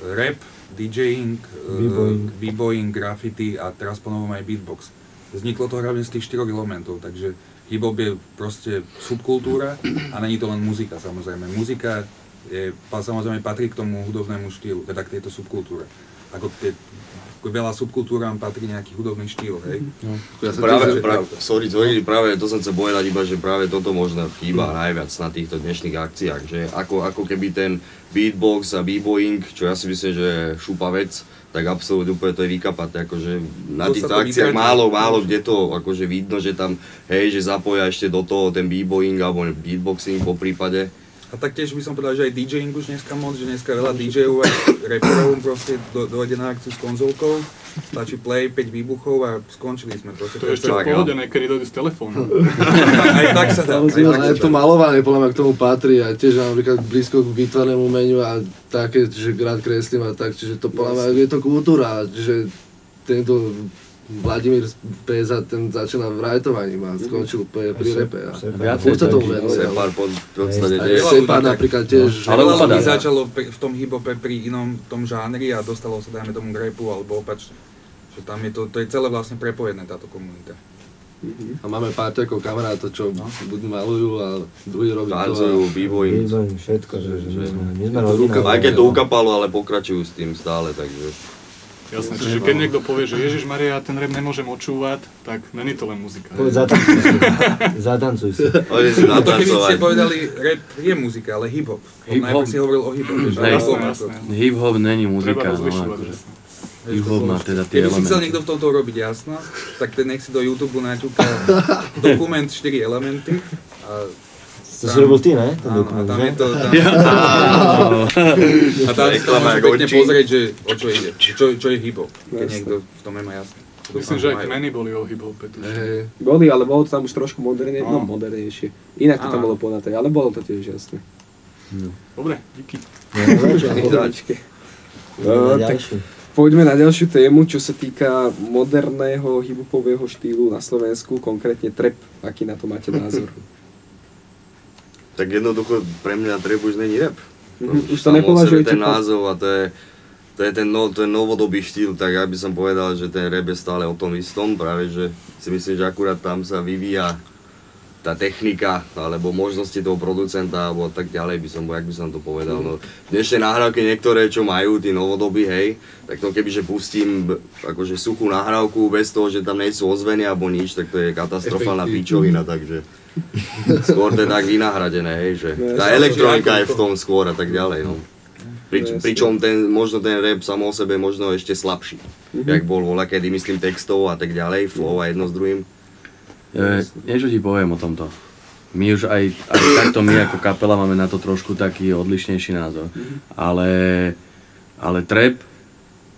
rap, DJing, b-boying, b-boying graffiti a teraz ponovom aj beatbox. Vzniklo to hlavne z tých štyroch elementov, takže hip-hop je proste subkultúra a není to len muzika samozrejme. Muzika je, samozrejme patrí k tomu hudobnému štýlu, teda k tejto subkultúre. Ako tie, ako veľa subkultúram patrí nejaký hudobný štýl, hej? Ja sa Práve, tiež- práve, sorry, sorry, práve to som chcel povedať iba, že práve toto možno chýba najviac na týchto dnešných akciách, že ako, ako keby ten beatbox a b-boying, čo ja si myslím, že je šupa vec, tak absolútne úplne to je vykapaté, akože na To týchto to akciách málo, málo kde to akože vidno, že tam, hej, že zapoja ešte do toho ten b-boying alebo beatboxing po prípade. A taktiež by som povedal, že aj DJing už dneska moc, že dneska veľa DJ-ov aj rapperov proste do, dojde na akciu s konzolkou, stačí play, 5 výbuchov a skončili sme proste. To je ešte v Tak, pohode, niekedy dojde z telefónu. aj tak sa dá. Aj tak Ale sa aj to malovanie podľa mňa k tomu patrí a tiež napríklad blízko k výtvarnému umeniu a také, že rád kreslím a tak, čiže to podľa mňa je to kultúra, že tento Vladimír Péza, ten začínal v rajtovaní a skončil úplne pri repe a Viacej sa tomu takých, venuje. no. Separ pod, podstate. Separ napríklad tiež. No, ale ľudí začalo v tom hip-hope pri inom tom žánri a dostalo sa dajme tomu k alebo opačne. Že tam je to, to je celé vlastne prepojené táto komunita. A máme pár ako kamarátov, čo buď malujú a druhý robí to. Tancujú, b-boying. Všetko, že, že my sme, my sme to rodina. Aj keď to ukapalo, ale pokračujú s tým stále, takže... Jasné, čiže keď niekto povie, že Ježiš Maria, ten rap nemôžem očúvať, tak není to len muzika. Povedz, zatancuj si. Zatancuj si. A to keby ste povedali, rap je muzika, ale hip-hop. Hip-hop. Najprv si hovoril o hip-hop. Hip-hop není muzika, Treba no akože. má teda tie Keby si chcel elementy. niekto v tomto robiť jasno, tak ten nech si do YouTube naťuká dokument 4 elementy a To si robil ty, ne? Ten dokument, tam že? je to, tam, a tam si to Reklama môže ako pekne oči. pozrieť, že o čo ide, čo, čo je hip-hop, keď niekto v tom nemá jasno. Myslím, že aj kmeny boli o tuším. Hej, Boli, ale bolo to tam už trošku moderne, no, No. modernejšie. Inak to tam bolo ponaté, ale bolo to tiež jasné. Dobre, díky. No, tak poďme na ďalšiu tému, čo sa týka moderného hiphopového štýlu na Slovensku, konkrétne trap. Aký na to máte názor? Tak jednoducho pre mňa trap už není rap. Mhm, už to nepovažujete ten názov a to je, to je ten, no, ten novodobý štýl, tak ja by som povedal, že ten rap je stále o tom istom, práve že si myslím, že akurát tam sa vyvíja tá technika, alebo možnosti toho producenta, alebo tak ďalej by som, jak by som to povedal. No, dnešné nahrávky niektoré, čo majú, tí novodobí, hej, tak to kebyže pustím akože suchú nahrávku bez toho, že tam nie sú ozveny alebo nič, tak to je katastrofálna pičovina, takže skôr to je tak vynahradené, hej, že No, tá elektronika je v tom skôr a tak ďalej, no. Pri, No, pričom ten, možno ten rap samo o sebe možno ešte slabší, Mhm. jak bol voľa, kedy myslím textov a tak ďalej, flow a jedno s druhým. E, niečo ti poviem o tomto. My už aj, aj takto my ako kapela máme na to trošku taký odlišnejší názor. Ale, ale trap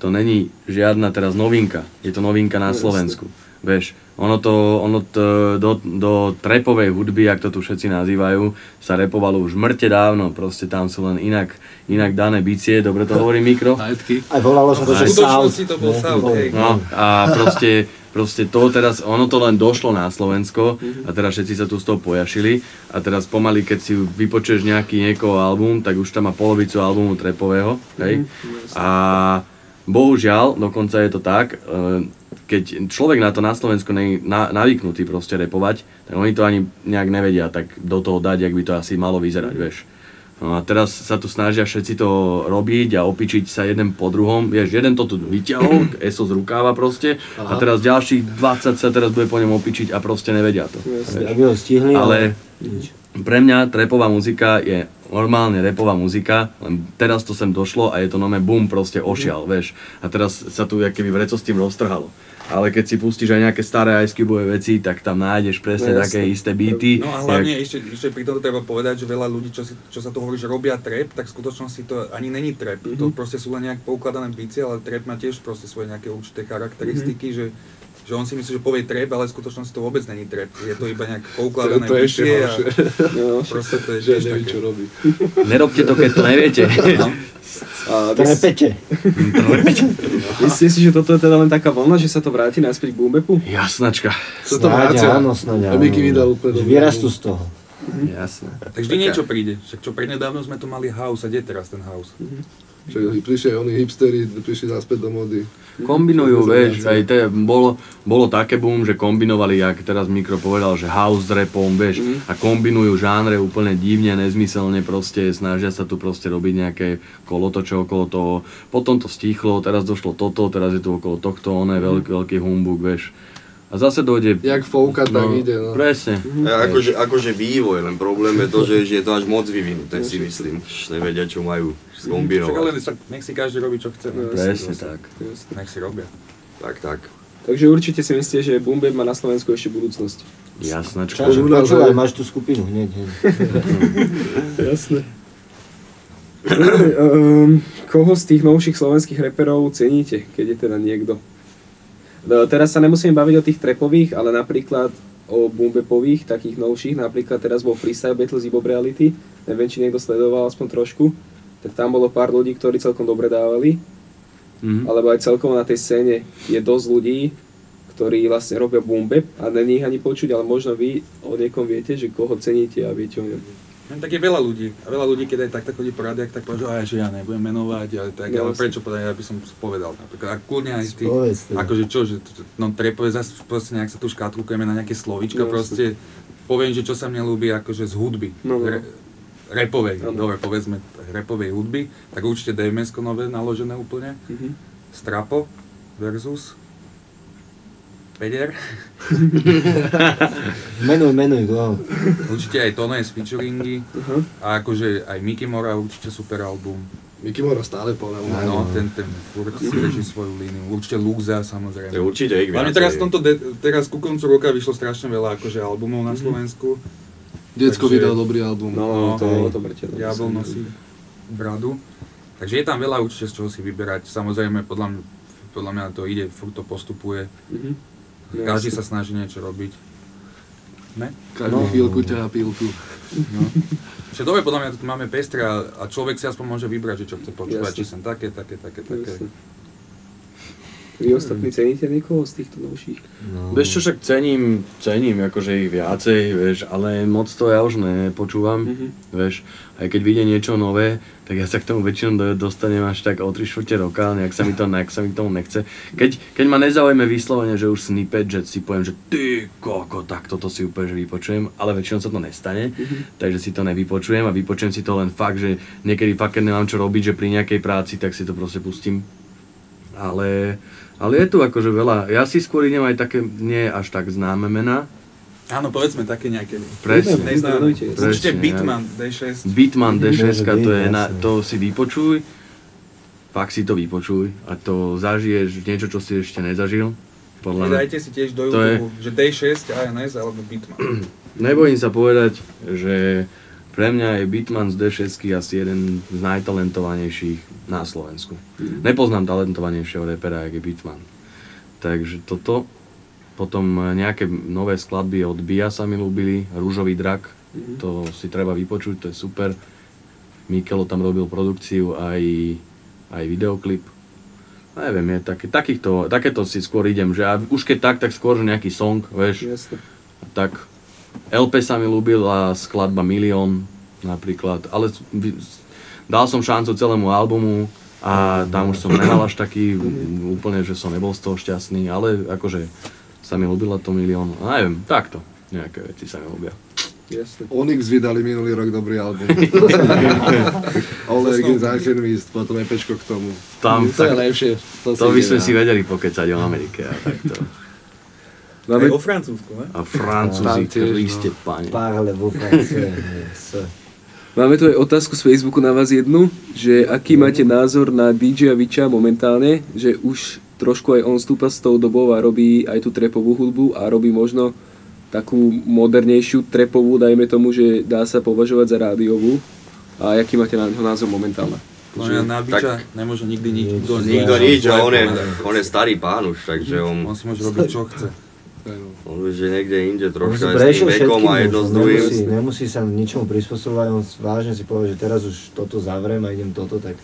to není žiadna teraz novinka. Je to novinka na Slovensku. Vieš, ono to, ono to do, do trapovej hudby, jak to tu všetci nazývajú, sa repovalo už mŕte dávno, proste tam sú len inak, inak dané bicie, dobre to hovorí mikro? Aj volalo sa to, že sound. to bol ne? sound, hej. No a proste, proste to teraz, ono to len došlo na Slovensko a teraz všetci sa tu z toho pojašili a teraz pomaly, keď si vypočuješ nejaký niekoho album, tak už tam má polovicu albumu trepového, hej. A bohužiaľ, dokonca je to tak, e, keď človek na to na Slovensku nie na, navyknutý proste repovať, tak oni to ani nejak nevedia tak do toho dať, jak by to asi malo vyzerať, vieš. No a teraz sa tu snažia všetci to robiť a opičiť sa jeden po druhom. Vieš, jeden to tu vyťahol, eso z rukáva proste, a teraz ďalších 20 sa teraz bude po ňom opičiť a proste nevedia to. Jasne. Aby ho stihli, ale... Pre mňa trepová muzika je normálne repová muzika, len teraz to sem došlo a je to nové boom, proste ošial, vieš. A teraz sa tu keby vreco s tým roztrhalo. Ale keď si pustíš aj nejaké staré Ice veci, tak tam nájdeš presne No, také isté beaty. No a hlavne ešte, ešte pri tom treba povedať, že veľa ľudí, čo, si, čo sa to hovorí, že robia trap, tak v skutočnosti to ani není trap. Mhm. To proste sú len nejak poukladané bicie, ale trap má tiež proste svoje nejaké určité charakteristiky, Mhm. že že on si myslí, že povie trap, ale v skutočnosti to vôbec není trap. Je to iba nejak poukladané To- to je ešte a. No, proste to je tiež také. čo robí. Nerobte to, keď to neviete. No. A Trepete. Myslíte si, že toto je teda len taká vlna, že sa to vráti naspäť k boombapu? Jasnačka. Sa to vrácia. áno, snáď áno. Miky vydal úplne Vyrastú z toho. Jasné. Tak vždy niečo príde. Však čo prednedávno sme tu mali house, a kde je teraz ten house? Však prišli oni hipstery, prišli naspäť do mody. Kombinujú, vieš, aj te, bolo, bolo také boom, že kombinovali, jak teraz Mikro povedal, že house rapom, vieš, a kombinujú žánre úplne divne, nezmyselne proste, snažia sa tu proste robiť nejaké kolotoče okolo toho. Potom to stichlo, teraz došlo toto, teraz je tu okolo tohto, ono je veľký, veľký humbug, vieš. A zase dojde... Jak fouka, tak ide, no. Presne. A akože, akože vývoj, len problém je to, že, že je to až moc vyvinuté, si myslím. Nevedia, čo majú ale skombinovať. sa, nech si každý robí, čo chce. Presne tak. Nech si robia. Tak, tak. Takže určite si myslíte, že boom bap má na Slovensku ešte budúcnosť. Jasnačka. Čač, počúvaj, máš tú skupinu hneď. hneď. Jasné. Um, koho z tých novších slovenských reperov ceníte, keď je teda niekto? No, teraz sa nemusíme baviť o tých trepových, ale napríklad o boombapových, takých novších, napríklad teraz bol Freestyle Battle z Ibob Reality, neviem, či niekto sledoval aspoň trošku, tak tam bolo pár ľudí, ktorí celkom dobre dávali, Mhm. alebo aj celkovo na tej scéne je dosť ľudí, ktorí vlastne robia boom bap a není ich ani počuť, ale možno vy o niekom viete, že koho ceníte a viete o ňom. No, tak je veľa ľudí. A veľa ľudí, keď aj takto chodí po radiách, tak povie, že "Aj, že ja nebudem menovať, ale tak, ale Jasne. prečo povedať, ja by som povedal napríklad. A kľudne aj ty, teda. akože čo, že no trepové zase proste nejak sa tu škatulkujeme na nejaké slovíčka, Jasne. proste poviem, že čo sa mne ľúbi akože z hudby. No, no. Re, repovej, Áno. dobre, povedzme repovej hudby, tak určite DMS-ko nové naložené úplne. Mhm. Strapo versus Peder. Menuj, menuj, kto? Určite aj Tones featuringy. Uh-huh. A akože aj Mickey Mora určite super album. Miky Mora stále podľa mňa. No, ten, ten furt si drží svoju líniu. Určite Luxa, samozrejme. To určite ich viacej. teraz, tomto de- teraz ku koncu roka vyšlo strašne veľa akože albumov na Slovensku. Decko Takže- vydal dobrý album. No, to, hej. to berte. no, Diabol nosí bradu. Takže je tam veľa určite z čoho si vyberať. Samozrejme, podľa mňa, podľa mňa to ide, furt to postupuje. Mhm. Každý sa snaží niečo robiť. Ne? Každý No. chvíľku ťahá pilku. No. Čiže dobre, podľa mňa to tu máme pestre a, a človek si aspoň môže vybrať, že čo chce počúvať, Jasne. či sem také, také, také, také. Jasne. Vy ostatní ceníte niekoho z týchto novších? No. Vieš čo, však cením, cením akože ich viacej, vieš, ale moc to ja už nepočúvam, Mhm. vieš, aj keď vyjde niečo nové, tak ja sa k tomu väčšinou do- dostanem až tak o 3 čtvrte roka, nejak sa mi to, nejak sa mi tomu nechce. Keď, keď ma nezaujme vyslovene, že už snippet, že si poviem, že ty koko, tak toto si úplne že vypočujem, ale väčšinou sa to nestane, takže si to nevypočujem a vypočujem si to len fakt, že niekedy fakt, keď nemám čo robiť, že pri nejakej práci, tak si to proste pustím. Ale, ale je tu akože veľa, ja si skôr idem aj také, nie až tak známe mená, Áno, povedzme také nejaké. Presne. Neznáme. Určite Bitman D6. Bitman D6, Môže to, je na, to si vypočuj, fakt si to vypočuj a to zažiješ niečo, čo si ešte nezažil. Podľa mňa. Dajte si tiež do To je- YouTube, že D6, ANS alebo Bitman. Nebojím sa povedať, že pre mňa je Bitman z D6 asi jeden z najtalentovanejších na Slovensku. Nepoznám talentovanejšieho repera, jak je Bitman. Takže toto. Potom nejaké nové skladby od Bia sa mi ľúbili, Rúžový drak, to si treba vypočuť, to je super. Mikelo tam robil produkciu aj, aj videoklip. Neviem, je také, takýchto, takéto si skôr idem, že a už keď tak, tak skôr že nejaký song, vieš, Jasne. tak LP sa mi ľúbila skladba Milión napríklad, ale dal som šancu celému albumu a tam už som nemal až taký úplne, že som nebol z toho šťastný, ale akože sa mi ľúbila to Milión, a neviem, takto, nejaké veci sa mi ľúbia. Jasne. Onyx vydali minulý rok dobrý album. Against Alchemist, potom EPčko k tomu. Tam, to je tak- lepšie. To si by sme si vedeli pokecať o Amerike a takto. Aj o Francúzsku, ne? A Francúzi, tiež, no. Kriste, pane. Parle vo. Máme tu aj otázku z Facebooku na vás jednu, že aký máte názor na DJ Viča momentálne, že už trošku aj on stúpa s tou dobou a robí aj tú trepovú hudbu a robí možno takú modernejšiu trepovú, dajme tomu, že dá sa považovať za rádiovú. A aký máte na neho názor momentálne? No ja na biča nemôže nikdy nikto Nikto nič, a on je, on je starý pán už, takže on... On si môže robiť čo chce. On už je niekde inde troška aj s tým vekom a jedno s druhým. nemusí, nemusí sa ničomu prispôsobovať, on vážne si povie, že teraz už toto zavriem a idem toto, tak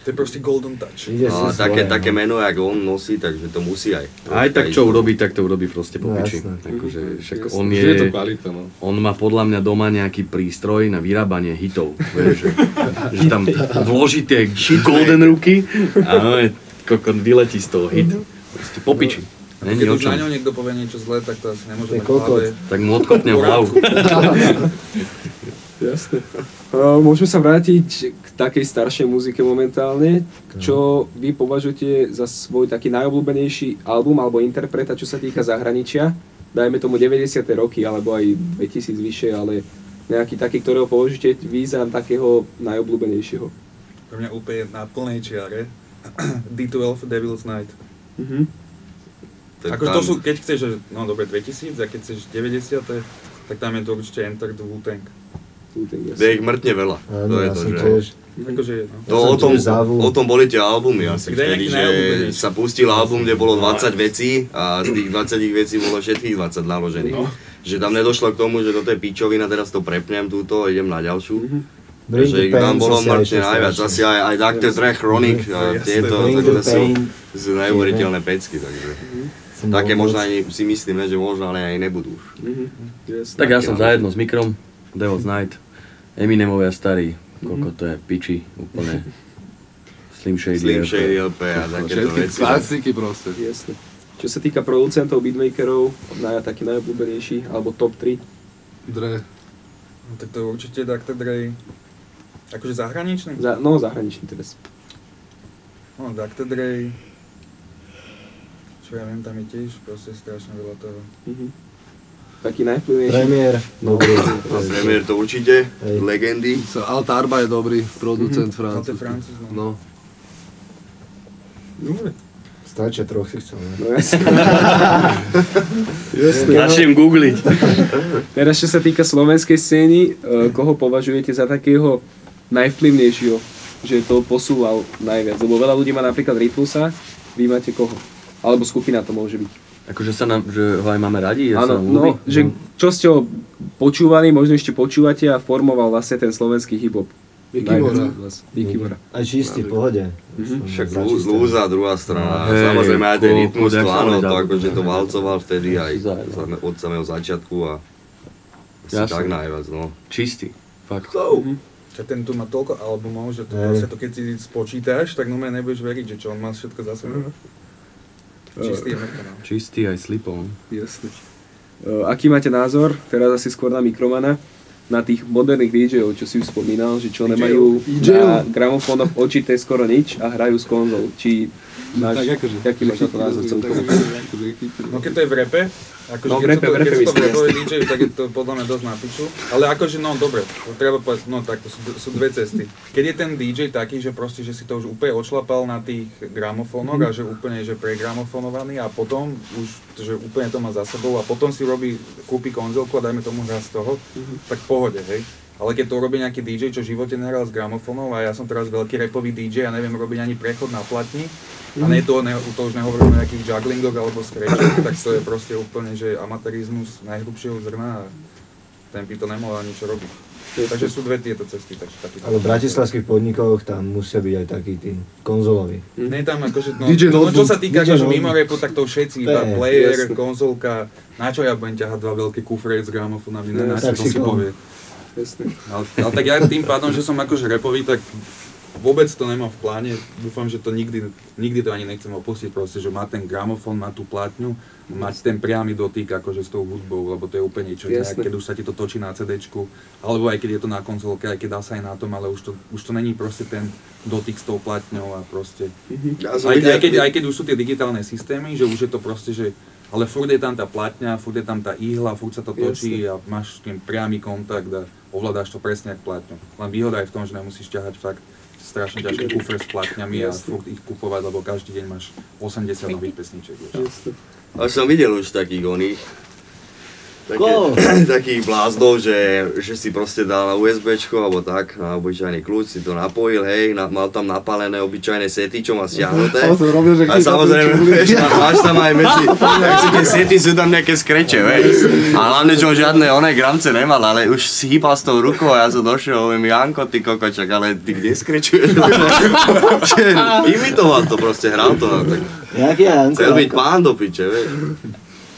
To je proste golden touch. ide No, také, svoje, také no. meno, jak on nosí, takže to musí aj. Aj tak čo urobí, tak to urobí proste po No, piči. jasné. Akože, však Jasné, on je, je to kvalita, no. on má podľa mňa doma nejaký prístroj na vyrábanie hitov. Vieš, že, že tam vloží tie golden ruky a no, kokon vyletí z toho hit. Proste po piči. Není Keď už na ňo niekto povie niečo zlé, tak to asi nemôže mať v kokot. hlave. Tak mu odkopnem hlavu. Jasné. Uh, môžeme sa vrátiť k takej staršej muzike momentálne. Čo vy považujete za svoj taký najobľúbenejší album alebo interpreta, čo sa týka zahraničia? Dajme tomu 90. roky, alebo aj 2000 vyššie, ale nejaký taký, ktorého považujete vy za takého najobľúbenejšieho. Pre mňa úplne na plnej čiare. D12 Devil's Night. Mhm. Tak Ako to sú, keď chceš, že, no dobre, 2000 a keď chceš 90, tak tam je to určite Enter the Wu-Tang. Je ich mŕtne veľa. Áno, to je ja to, som že... tiež, Akože, no. To Ja o tom, o tom boli tie albumy asi Kde vtedy, že sa pustil album, kde bolo 20 vecí a z tých 20 vecí bolo všetkých 20 naložených. No. Že tam nedošlo k tomu, že toto je pičovina, teraz to prepnem túto a idem na ďalšiu. Bring že the ich tam bolo mŕtne najviac, asi aj, aj Dr. Dre, Chronic a Jasné, tieto, takže to sú, sú neuveriteľné pecky, takže Som také možno ani si myslím, ne, že možno, ale aj nebudú už. Tak ja som zajedno s Mikrom, Devil's Night, Eminemové a starý, Mhm. koľko to je piči, úplne. Slim Shady. Slim. Shady LP a takéto veci. klasiky proste. Jasne. Čo sa týka producentov, beatmakerov, naj, taký najobľúbenejší, alebo top 3. Dre. No, tak to je určite Dr. Dre. Akože zahraničný? Za, no, zahraničný teraz. No, Dr. Dre. Čo ja viem, tam je tiež proste strašne veľa toho. Mhm. Taký najvplyvnejší. Premiér, dobrý. Premiér to určite, Hej. legendy. So, Alta Arba je dobrý, producent No, je Francúz. Francúz, no. No. Dobre. Stačia troch si chcel. ne? No jasne. jasne. Začnem googliť. Teraz čo sa týka slovenskej scény, e, koho považujete za takého najvplyvnejšieho, že to posúval najviac? Lebo veľa ľudí má napríklad Rytmusa, vy máte koho? Alebo skupina to môže byť. Akože sa nám, že ho aj máme radi, ja sa Áno, nám ľúbi. no, že čo ste ho počúvali, možno ešte počúvate a formoval vlastne ten slovenský hip-hop. Vicky Najviac Mora. vás. Vicky Mora. Aj čistý, pohode. Mhm. Však. Lúza, druhá strana. Hej, Samozrejme aj ten rytmus, to áno, to akože to valcoval vtedy aj od samého začiatku a asi tak najviac, no. Čistý, fakt. Čo ten tu má toľko albumov, že to proste to keď si spočítaš, tak no nebudeš veriť, že čo on má všetko za sebou. Čistý mŕka, no. Čistý aj slipom. Jasne. E, aký máte názor, teraz asi skôr na mikromana, na tých moderných DJov, čo si už spomínal, že čo nemajú na gramofónoch očité skoro nič a hrajú z konzol. Či máš, Tak akože. aký máš na to názor celkovo? No keď to je v repe, akože No, v keď, sú to, v rape keď sú to rapové DJ, tak je to podľa mňa dosť na piču. Ale akože no dobre, treba povedať, no tak to sú, sú dve cesty. Keď je ten DJ taký, že proste, že si to už úplne odšlapal na tých gramofónoch a že úplne, že pregramofonovaný a potom už, že úplne to má za sebou a potom si robí, kúpi konzolku a dajme tomu hra z toho, tak v pohode, hej. Ale keď to robí nejaký DJ, čo v živote nehral s gramofónov a ja som teraz veľký repový DJ a neviem robiť ani prechod na platni, a nie to, ne, to už nehovorím o nejakých jugglingoch alebo scratchoch, tak to je proste úplne, že amatérizmus najhrubšieho zrna a ten by to nemohol ani čo robiť. Takže sú dve tieto cesty. Takže taký Ale v bratislavských podnikoch tam musia byť aj takí tí konzoloví. Nie tam akože, no, DJ no, čo sa týka DJ akože mimo repu, tak to všetci, iba player, jasné. konzolka, na čo ja budem ťahať dva veľké kufre s gramofónami, No, na, na čo tak to si povie. Jasne. Ale, ale tak ja tým pádom, že som akože repový, tak vôbec to nemám v pláne, dúfam, že to nikdy, nikdy to ani nechcem opustiť, proste, že má ten gramofón, má tú platňu, mať ten priamy dotyk akože s tou hudbou, lebo to je úplne niečo iné, keď už sa ti to točí na CDčku, alebo aj keď je to na konzolke, aj keď dá sa aj na tom, ale už to, už to není proste ten dotyk s tou platňou a proste... Som Aj, aj, keď, aj keď už sú tie digitálne systémy, že už je to proste, že ale furt je tam tá platňa, furt je tam tá ihla, furt sa to točí a máš s tým priamy kontakt a ovládáš to presne ako platňu. Len výhoda je v tom, že nemusíš ťahať fakt strašne ťažký kufr s platňami a Jasne. furt ich kupovať, lebo každý deň máš 80 nových pesniček. Vieš. A som videl už takých oných, také, Ko? takých bláznov, že, že si proste dal na USBčko alebo tak, na obyčajný kľúč, si to napojil, hej, na, mal tam napálené obyčajné sety, čo má stiahnuté. A robil, že A samozrejme, vieš, má- máš tam aj medzi, tak si tie sety sú tam nejaké skreče, vieš. A hlavne, že on žiadne oné gramce nemal, ale už si hýbal s tou rukou a ja som došiel, hovorím, Janko, ty kokočak, ale ty kde skrečuješ? Imitoval to proste, hral to, no, tak Jaký je Janko? chcel byť pán do piče, vieš.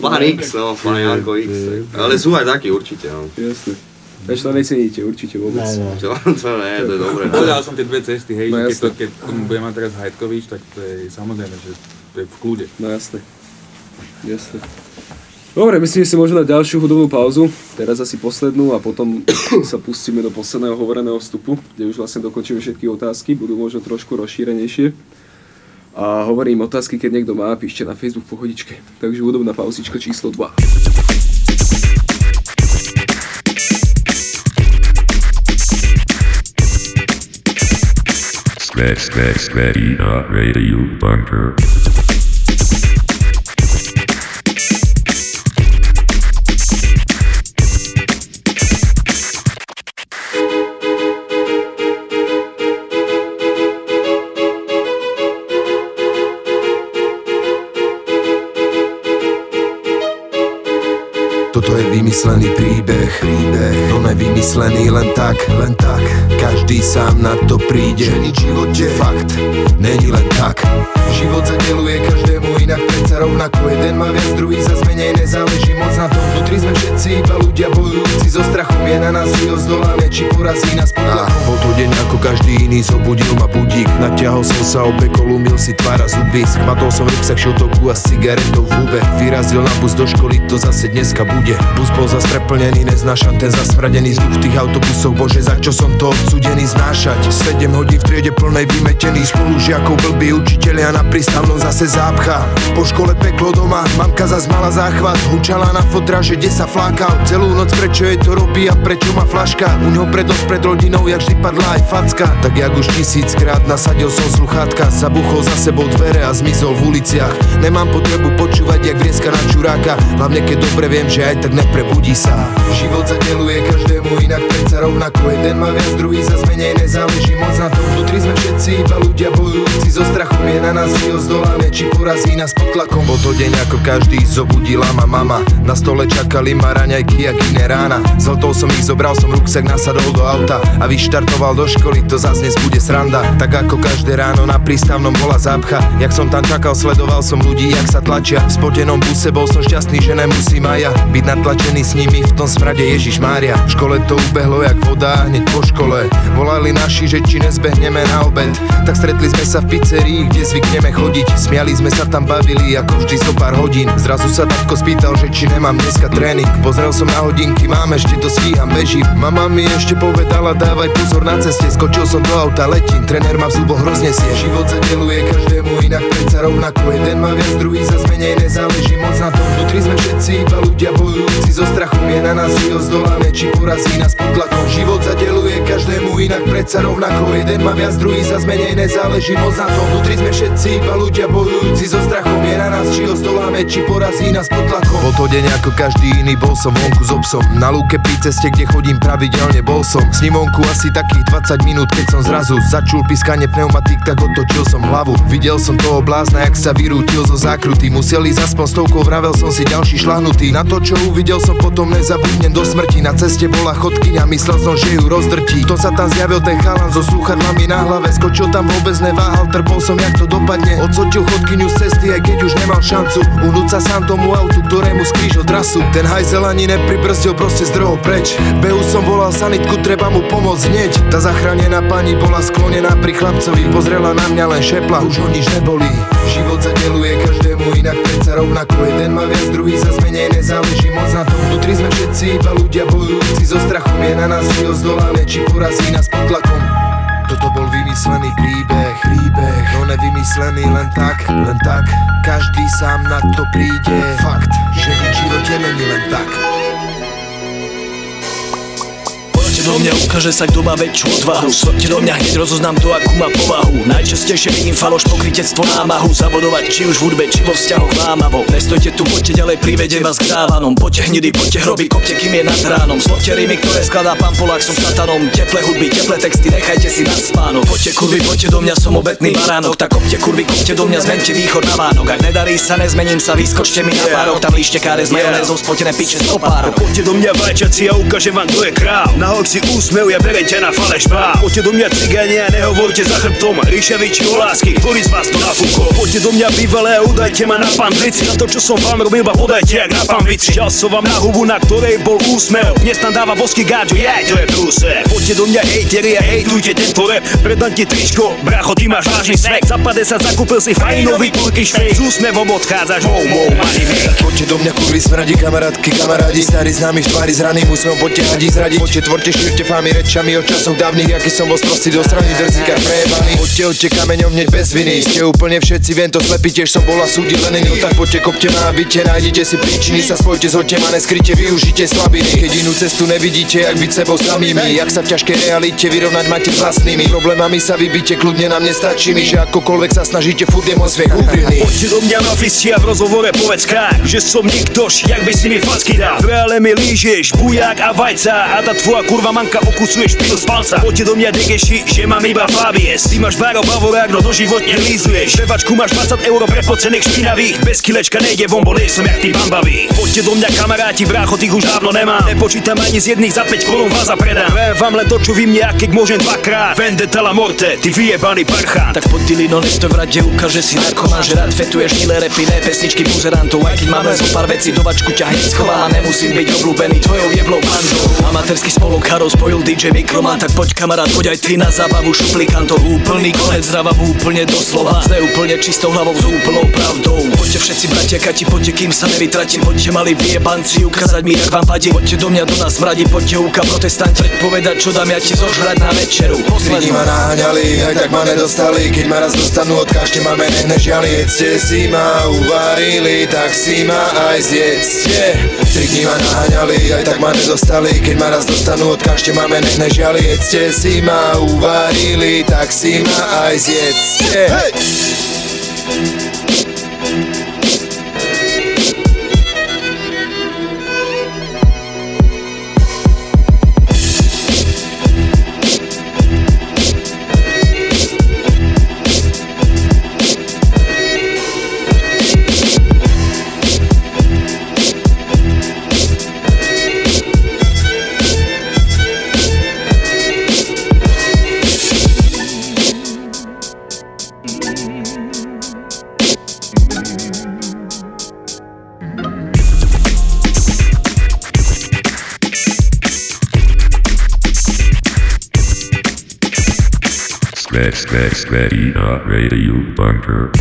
Pán X, no, pán Janko X. Ale sú aj takí určite, no. Jasne. Takže to neceníte, určite vôbec. Ne, ne. Čo, to ne, to je dobré. Povedal som tie dve cesty, hej, No že keď, to, keď tomu bude mať teraz Hajtkovič, tak to je samozrejme, že to je v kľude. No jasné. Jasné. Dobre, myslím, že si môžeme dať ďalšiu hudobnú pauzu, teraz asi poslednú a potom sa pustíme do posledného hovoreného vstupu, kde už vlastne dokončíme všetky otázky, budú možno trošku rozšírenejšie. A hovorím otázky, keď niekto má, píšte na Facebook pohodičke. Takže hudobná pauzička číslo 2. Square, square, square, dot radio bunker. Toto je vymyslený príbeh, príbeh No nevymyslený len tak, len tak. Každý sám na to príde. Že nič živote. Fakt, není len tak Život zadeluje každému inak predsa rovnako Jeden má viac, druhý za menej nezáleží moc na tom. Vnútri sme všetci iba ľudia bojujúci so strachom Je na nás, ho zdoláme, či porazí nás pod tlakom Bol to deň ako každý iný, zobudil ma budík. Natiahol som sa obekol, umil si tvár a zuby. Schmatol som ryksak šotoku a s cigaretou v hube Vyrazil na bus do školy, to zase dneska bude. Bus bol zas preplnený, neznášam ten zasmradený vzduch. V tých autobusoch Bože, za čo som to odsudený znášať? 7 hodín v triede plnej vymetených spolužiakov Blbí učiteľia na prístavnom zase zápcha. Po škole peklo doma, mamka zas mala záchvat. Hučala na fotra, že kde sa flákal. Celú noc prečo jej to robí a prečo má flaška? U ňo predos pred rodinou, jak vždy padla aj facka. Tak jak už tisíckrát nasadil som sluchátka Zabuchol za sebou dvere a zmizol v uliciach. Nemám potrebu počúvať, jak vrieska na čuráka. Hlavne keď dobre viem, že aj tak neprebudí sa. Život zadeluje každému inak predsa rovnako. Jeden má viac, druhý za menej nezáleží moc na tom. Vnútri sme všetci iba ľudia bojujúci so strachom. Je na nás, ho zdoláme, či porazí nás pod tlakom. Bol to deň ako každý, zobudila ma mama. Na stole čakali ma raňajky a iné rána. Z hotov som ich zobral, som ruksak nasadol do auta. A vyštartoval do školy, to zas dnes bude sranda. Tak ako každé ráno na prístavnom bola zápcha. Jak som tam čakal, sledoval som ľudí, jak sa tlačia. V spotenom buse bol som šťastný, že nemusím aj ja. Byť natlačený s nimi v tom smrade Ježiš Mária. V škole to ubehlo jak voda, hneď po škole. Volali naši, že či nezbehneme na obed. Tak stretli sme sa v pizzerii, kde zvykneme chodiť. Smiali sme sa tam bavili, ako vždy zo pár hodín. Zrazu sa tatko spýtal, že či nemám dneska tréning. Pozrel som na hodinky, mám ešte to stíham, bežím Mama mi ešte povedala, dávaj pozor na ceste. Skočil som do auta, letím, tréner ma v zuboch hrozne sie Život zadeluje každému inak predsa rovnako. Jeden má viac, druhý za menej nezáleží moc na tom. Vnútri sme všetci iba ľudia bojujúci. So strachom Je na nás, či ho či porazí nás pod tlakom Život zadeluje každému inak. Predsa rovnako Jeden má viac, druhý za menej nezáleží moc na tom. Vnútri sme všetci iba ľudia bojujúci so strachom. Je na nás, či ho zdoláme, či porazí nás pod tlakom. Bol to deň ako každý iný, bol som vonku s obsom. Na lúke pri ceste, kde chodím pravidelne, bol som. S ním vonku asi takých 20 minút, keď som zrazu začul piskanie pneumatik, tak otočil som hlavu. Videl som toho blázna, jak sa vyrútil zo zákruty. Musel ísť aspoň stovkou, vravel som si ďalší šlahnutý. Na to, čo uvidel som potom nezabudnem. Do smrti Na ceste bola chodkyňa, myslel som, že ju rozdrtí. To sa tam zjavil ten chalan so slúchadlami na hlave. Skočil tam vôbec neváhal, trpol som, jak to dopadne. Odsočil chodkyňu z cesty, aj keď už nemal šancu. U Vyhnúť sa sám tomu autu, ktorému skrížil trasu Ten hajzel ani nepribrzdil, proste zdrohol preč. Behu som volal sanitku, treba mu pomôcť hneď. Tá zachránená pani bola sklonená pri chlapcovi Pozrela na mňa len šepla, už ho nič neboli. Život sa deluje každému inak predsa rovnako Jeden má viac, druhý sa menej, nezáleží. Moc na tom Vnútri sme všetci iba ľudia bojujúci so strachom. Je na nás, zdoláme, či porazí nás pod tlakom. Toto bol vymyslený príbeh, príbeh. No nevymyslený len tak, len tak. Každý sám na to príde. Fakt, že nič živote není len tak Poďte do mňa, ukáže sa, kto má väčšiu odvahu. Poďte do mňa, hneď rozoznám to, akú má povahu. Najčastejšie vidím faloš, pokrytectvo, námahu. Zabodovať či už v hudbe, či vo vzťahoch lámavo Nestojte tu, poďte ďalej, privedem vás k závanom Poďte hnidy, poďte hroby, kopte, kým je nad ránom. Slovte rímy, ktoré skladá pán Polák, som satanom. Teplé hudby, teplé texty, nechajte si na spánok. Poďte kurvy, poďte do mňa, som obetný baránok. Tak kopte kurvy, kopte do mňa, zmente východ na Vánok. Ak nedarí sa, nezmením sa, vyskočte mi na párok. Tam líšte káre s majonézou, spotené piče z opárok Poďte do mňa vajčaci a ukážem vám, kto je král. Na holci úsmev, ja berete na faleš bál Poďte do mňa cigáni a nehovorte za chrbtom Ríšaviči o lásky, ktorý z vás to nafúkol Poďte do mňa bývalé udajte ma na pandrici Za to, čo som vám robil, iba podajte jak na panvici Žal som vám na hubu, na ktorej bol úsmev. Dnes tam dáva bosky gáďo, jaj, to je prúse. Poďte do mňa hejteri a hejtujte tento rap Predám ti tričko, bracho, ty máš vážny svek Za 50 zakúpil si fajnový turkish fake S úsmevom odchádzaš, mou, mou, money Poďte do mňa kurvy smradi, kamarátky, kamarádi Starí známi tvári zraným úsmevom, poďte hadi zradiť. Poďte tvorte, šírte fámy rečami o časoch dávnych Aký som bol sprostý do strany, drzíkar prejebaný. Poďte, odte kameňom hneď bez viny. Ste úplne všetci, viem to slepí, tiež som bola súdi len No tak poďte, kopte ma a byte, nájdete si príčiny Sa spojte, zhoďte ma, neskryte, využite slabiny. Keď inú cestu nevidíte, jak byť sebou samými. Jak sa v ťažkej realite vyrovnať máte s vlastnými Problémami sa vybíte, kľudne na mne stačí mi Že akokoľvek sa snažíte, furt je môj smiech úprimný. Poďte do mňa na fisti a v rozhovore povedz kár Že som niktož, jak by si mi facky dal. V reále mi lížeš, buják a vajca A tá tvoja kurva manka okusuješ pil z palca. Poďte do mňa degeši, že mám iba Fabies. Ty máš báro bavorák, no doživotne lízuješ Prevačku máš 20 eur prepocených špinavých Bez kilečka nejde von, bo som jak ty bambavý Poďte do mňa kamaráti, brácho, tých už dávno nemám. Nepočítam ani z jedných za 5 korún vás a predám Viem vám len to, čo vy mne, keď môžem dvakrát. Vendetta la morte, ty vyjebaný parchán. Tak poď ty Lino, nesto v rade, ukáže si narkomán Že rád fetuješ milé repy, ne pesničky buzerantov. Aj keď máme zo pár vecí, do vačku ťa hneď schovám A nemusím byť obľúbený tvojou jeblou bandou Amatérsky spolok Haro spojil DJ Mikroman Tak poď kamarát, poď aj ty na zábavu šuplikantov. Úplný konec zábavu, úplne doslova. Sme úplne čistou hlavou s úplnou pravdou. Poďte všetci bratia Kati, poďte kým sa nevytratí. Poďte mali vyjebanci, ukázať mi jak vám vadí. Poďte do mňa, do nás mradí, poďte uka protestanti Povedať čo dám ja ti zožrať na večeru. Lidi ma naháňali, aj tak ma nedostali. Keď ma raz dostanú, odkážte ma mene nežiali Jedzte si ma uvarili, tak si ma aj zjedzte. Tri dní ma naháňali, aj tak ma nedostali. Keď ma raz dostanú, odkážte ma mene nežiali Jedzte si ma uvarili, tak si ma aj zjedzte. Hej! Bunker.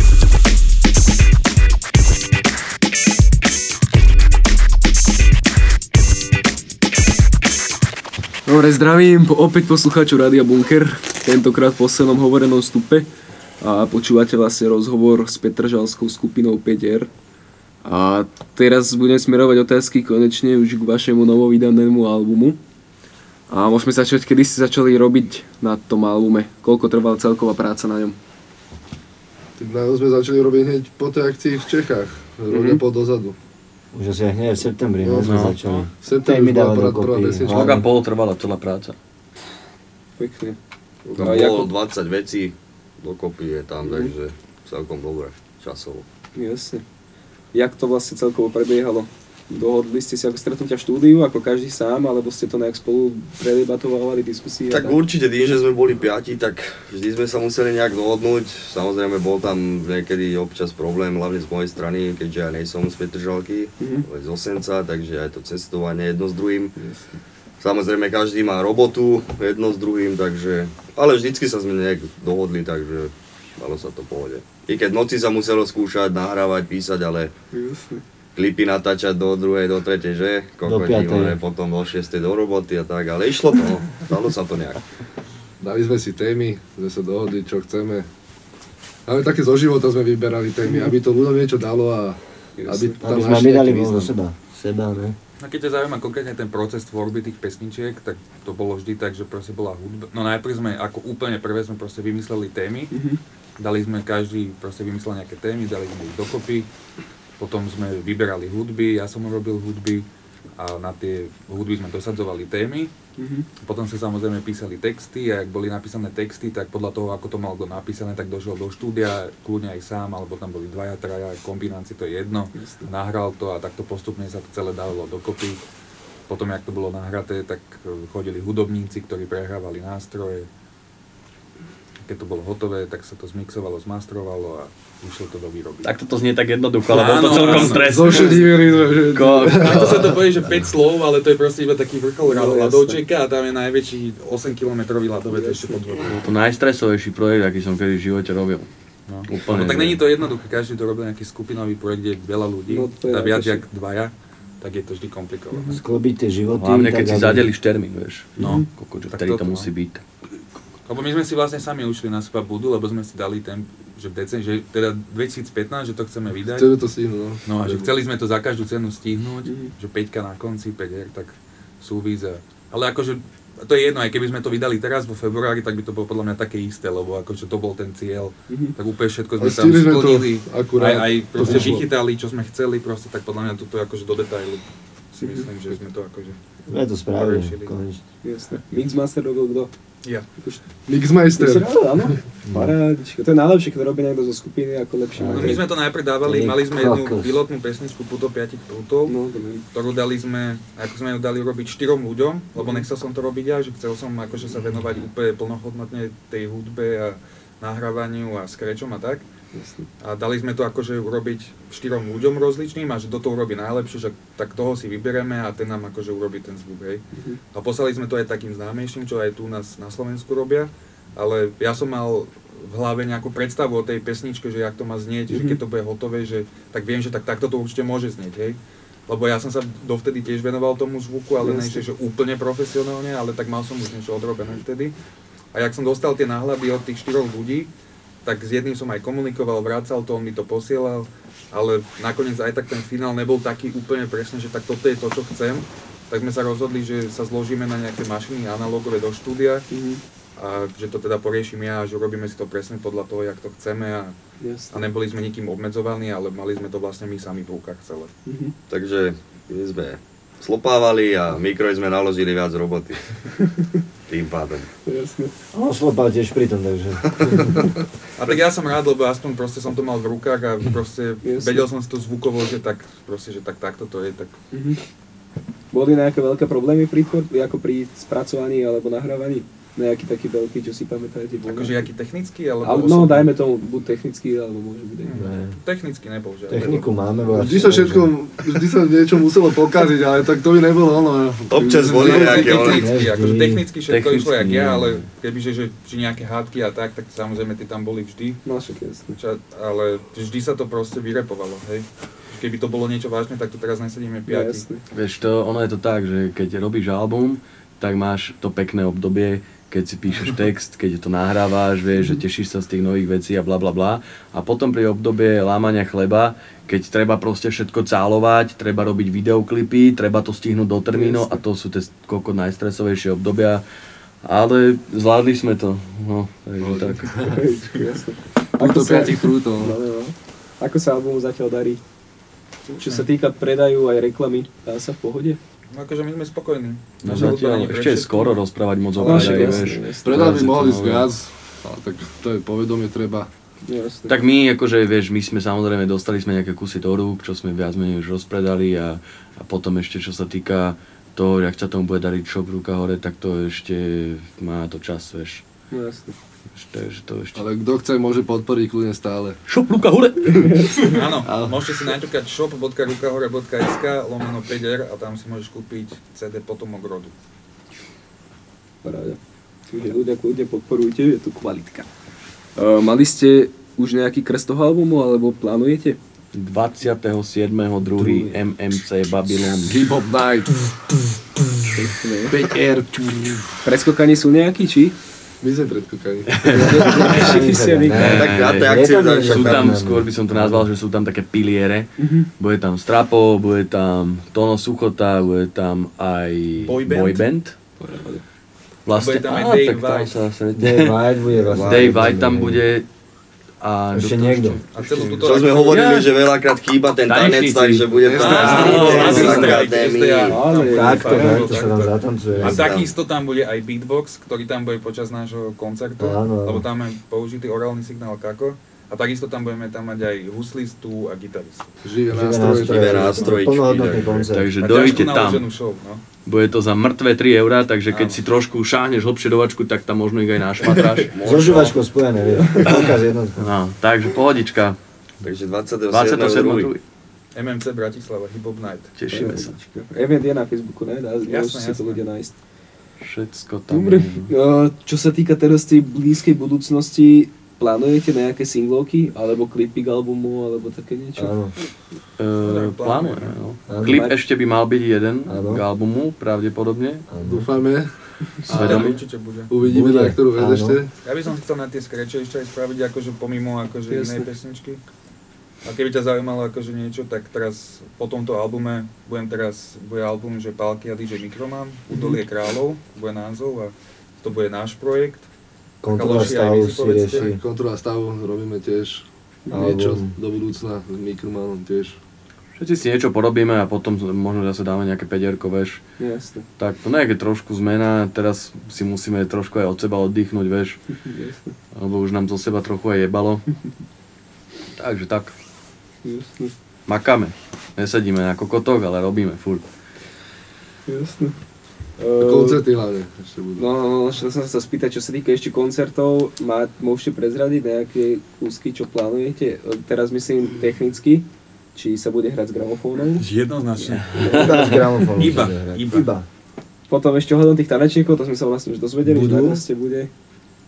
Dobre, zdravím opäť poslucháčov Rádia Bunker, tentokrát v poslednom hovorenom stupe a počúvate vlastne rozhovor s Petržalskou skupinou 5R. A teraz budem smerovať otázky konečne už k vašemu novovydanému albumu. A môžeme začať, kedy ste začali robiť na tom albume, koľko trvala celková práca na ňom. Tak na sme začali robiť hneď po tej akcii v Čechách, Mhm. pol dozadu. Už asi hneď v septembri, No, no, sme no. začali. V septembri mi prvá- dokopy. pesnička. Rok a pol trvala celá práca. Pekne. Tam bolo ako- 20 vecí, dokopy je tam, takže celkom dobre časovo. Jasne. Jak to vlastne celkovo prebiehalo? Dohodli ste si ako stretnutia v štúdiu, ako každý sám, alebo ste to nejak spolu predebatovali, diskusie? a Tak určite tým, že sme boli piati, tak vždy sme sa museli nejak dohodnúť. Samozrejme bol tam niekedy občas problém, hlavne z mojej strany, keďže ja nejsom z Petržalky, Mhm. ale z Osenca, takže aj to cestovanie jedno s druhým. Samozrejme každý má robotu jedno s druhým, takže... Ale vždycky sa sme nejak dohodli, takže dalo sa to pohode. I keď noci sa muselo skúšať, nahrávať, písať, ale Jasne. Klipy natáčať do druhej, do tretej, že? Kokoti, piatej. vole, potom do šiestej do roboty a tak, ale išlo to, no. dalo sa to nejak. Dali sme si témy, sme sa dohodli, čo chceme. Ale také zo života sme vyberali témy, aby to ľuďom niečo dalo a aby tam Aby sme dali význam. seba. Seba, ne? A keď ťa zaujíma konkrétne ten proces tvorby tých pesničiek, tak to bolo vždy tak, že proste bola hudba. No najprv sme, ako úplne prvé sme proste vymysleli témy. Dali sme, každý proste vymyslel nejaké témy, dali sme ich dokopy. Potom sme vyberali hudby, ja som robil hudby a na tie hudby sme dosadzovali témy. Mhm. Potom sa samozrejme písali texty a ak boli napísané texty, tak podľa toho, ako to mal kto napísané, tak došiel do štúdia, kľudne aj sám, alebo tam boli dvaja, traja, kombinácii, to je jedno. Nahral to a takto postupne sa to celé dávalo dokopy. Potom, jak to bolo nahraté, tak e, chodili hudobníci, ktorí prehrávali nástroje. Keď to bolo hotové, tak sa to zmixovalo, zmastrovalo a išlo to do výroby. Tak toto znie tak jednoducho, ale bol to celkom stres. Ko- Takto sa to povie, že 5 slov, ale to je proste iba taký vrchol No, ľadovčeka a tam je najväčší 8 km ľadovec ešte pod vodou. To najstresovejší projekt, aký som kedy v živote robil. No. Úplne. No, tak není to jednoduché, každý to robil nejaký skupinový projekt, kde je veľa ľudí, No, to je a viac jak dvaja, tak je to vždy komplikované. Sklobiť tie životy. Hlavne keď si aby- zadelíš termín, vieš. No. Koko, že Tak vtedy to toto, no. musí byť. Lebo my sme si vlastne sami ušli na seba budu, lebo sme si dali ten, že v decembri, že teda 2015, že to chceme vydať. Chceme to stihnúť, no. No a že chceli sme to za každú cenu stihnúť, že 5 na konci, 5 her, tak súvis a... Ale akože, to je jedno, aj keby sme to vydali teraz vo februári, tak by to bolo podľa mňa také isté, lebo akože to bol ten cieľ. Tak úplne všetko sme tam splnili, aj, aj proste vychytali, čo sme chceli, proste tak podľa mňa toto akože do detailu si myslím, že sme to akože... Ja to spravili, Riešili. konečne. Jasne. Mixmaster robil kto? Ja. Mixmeister. Áno? Parádička. To je najlepšie, keď robí niekto zo skupiny ako lepšie. No, my sme to najprv dávali, mali sme jednu pilotnú pesničku Puto piatich prútov, No, ktorú dali sme, ako sme ju dali robiť štyrom ľuďom, lebo nechcel som to robiť ja, že chcel som akože sa venovať úplne plnohodnotne tej hudbe a nahrávaniu a scratchom a tak. A dali sme to akože urobiť štyrom ľuďom rozličným a že do toho urobí najlepšie, že tak toho si vyberieme a ten nám akože urobí ten zvuk, hej. A poslali sme to aj takým známejším, čo aj tu nás na Slovensku robia, ale ja som mal v hlave nejakú predstavu o tej pesničke, že jak to má znieť, že keď to bude hotové, že tak viem, že tak takto to určite môže znieť, hej. Lebo ja som sa dovtedy tiež venoval tomu zvuku, ale ne, Jasne. že úplne profesionálne, ale tak mal som už niečo odrobené vtedy. A jak som dostal tie náhľady od tých štyroch ľudí, tak s jedným som aj komunikoval, vracal to, on mi to posielal, ale nakoniec aj tak ten finál nebol taký úplne presne, že tak toto je to, čo chcem. Tak sme sa rozhodli, že sa zložíme na nejaké mašiny analogové do štúdia a že to teda poriešim ja a že robíme si to presne podľa toho, jak to chceme a, Jasne. a neboli sme nikým obmedzovaní, ale mali sme to vlastne my sami v rukách celé. Takže my sme slopávali a mikro sme naložili viac roboty. Tým pádom. Jasne. A on slopal tiež pri tom, takže... A tak ja som rád, lebo aspoň proste som to mal v rukách a proste Jasne. vedel som si to zvukovo, že tak proste, že tak takto to je, tak Boli nejaké veľké problémy pri ako pri spracovaní alebo nahrávaní? Nejaký taký veľký, čo si pamätáte? bol akože nejaký? jaký technický, alebo... Ale, no, dajme tomu, buď technický, alebo môže byť aj Ne. Technicky nebol žiadny. Techniku máme, Vždy sa všetko, vždy sa niečo muselo pokaziť, ale tak to by nebolo ono. Občas boli nejaké ale... Technicky, akože technicky všetko Technicky, išlo jak ja, ale kebyže, že, či nejaké hádky a tak, tak samozrejme tie tam boli vždy. No, však ale vždy sa to proste vyrepovalo, hej. Keby to bolo niečo vážne, tak tu teraz nesedíme No, piati. Vieš, to, ono je to tak, že keď robíš album, tak máš to pekné obdobie, keď si píšeš text, keď to nahrávaš, vieš, že tešíš sa z tých nových vecí a bla bla bla. A potom pri obdobie lámania chleba, keď treba proste všetko cálovať, treba robiť videoklipy, treba to stihnúť do termínu a to sú tie koľko najstresovejšie obdobia. Ale zvládli sme to, no, takže tak. Ako to sa- prútov. No, no, no. Ako sa albumu zatiaľ darí? Čo sa týka predaju aj reklamy, dá sa v pohode? No akože my sme spokojní. No zatiaľ ešte je skoro rozprávať moc o No, predaji, jasne, vieš. Predal by mohli ísť viac, ale tak to je povedomie treba. Jasne. Tak my, akože, vieš, my sme samozrejme dostali sme nejaké kusy do rúk, čo sme viac menej už rozpredali a, a potom ešte, čo sa týka toho, jak sa tomu bude dariť shop ruka hore, tak to ešte má to čas, vieš. No jasne. Ešte, že to ešte... Ale kto chce, môže podporiť kľudne stále. Shop ruka hore! Áno, môžete si naťukať shop.rukahore.sk lomeno 5R a tam si môžeš kúpiť CD Potomok rodu. Paráda. Čiže ľudia kľudne podporujte, je tu kvalitka. Uh, mali ste už nejaký krst toho albumu, alebo plánujete? 27.2. MMC Babylon. Hip Hop Night. 5R. Preskokaní sú nejakí, či? My sme predkúkani. Tak Sú tam, skôr by som to nazval, že sú tam také piliere. Mhm. Bude tam Strapo, bude tam Tono Suchota, bude tam aj Boyband. Boyband. Vlastne, Bude tam aj Dave White. Dave vlastne. Dave White tam bude. A Ešte kto niekto. A celú túto Čo sme hovorili, že veľakrát chýba ten tanec, takže bude áno. Takto, takto sa tam zatancuje. A takisto tam bude aj beatbox, ktorý tam bude počas nášho koncertu, lebo tam je použitý orálny signál kako. A takisto tam budeme tam mať aj huslistu a gitaristu. Živé nástroje. Živé nástrojičky, Plnohodnotný takže- ťažko tam. show, no. Bude to za mŕtve 3 eurá, takže keď Áno. si trošku šáhneš hlbšie do vačku, tak tam možno ich aj našmatráš. So žuvačkou spojené, jednotkou. No, takže pohodička. Takže 27. 27. MMC Bratislava, Hip Hop Night. Tešíme sa. Event je na Facebooku, ne? Dá, Jasné, si to jasné. ľudia nájsť. Všetko tam. Dobre, je, čo sa týka teraz tej blízkej budúcnosti, plánujete nejaké singlovky, alebo klipy k albumu, alebo také niečo? Áno. Uh, plánujeme, no. Áno. Klip ešte by mal byť jeden Áno. k albumu, pravdepodobne. Dúfame. Svedomí. Určite bude. Uvidíme, Bude. na ktorú vec Áno. ešte. Ja by som chcel na tie skreče ešte aj spraviť akože pomimo akože Jasne. inej pesničky. A keby ťa zaujímalo akože niečo, tak teraz po tomto albume budem teraz, bude album, že Palky a DJ Mikroman, Údolie kráľov, bude názov a to bude náš projekt. Kontrola stavu si rieši. Kontrola stavu robíme tiež. Album. Niečo do budúcna s Mikromanom tiež. Všetci si niečo porobíme a potom možno zase dáme nejaké pederko, vieš. Jasne. Tak to nejaké trošku zmena, teraz si musíme trošku aj od seba oddychnúť, vieš. Jasne. Lebo už nám zo seba trochu aj jebalo. Takže tak, Jasne. makáme. Nesedíme na kokotoch, ale robíme furt. Jasne. Uh, koncerty hlavne ešte budú. No, no, no, som sa spýtať, čo sa týka ešte koncertov, má, môžete prezradiť nejaké kúsky, čo plánujete? E, Teraz myslím technicky, či sa bude hrať s gramofónom. Jednoznačne. Iba z gramofónu. Iba, iba. Iba. Potom ešte ohľadom tých tanečníkov, to sme sa vlastne už dozvedeli, že Budú. na ste bude.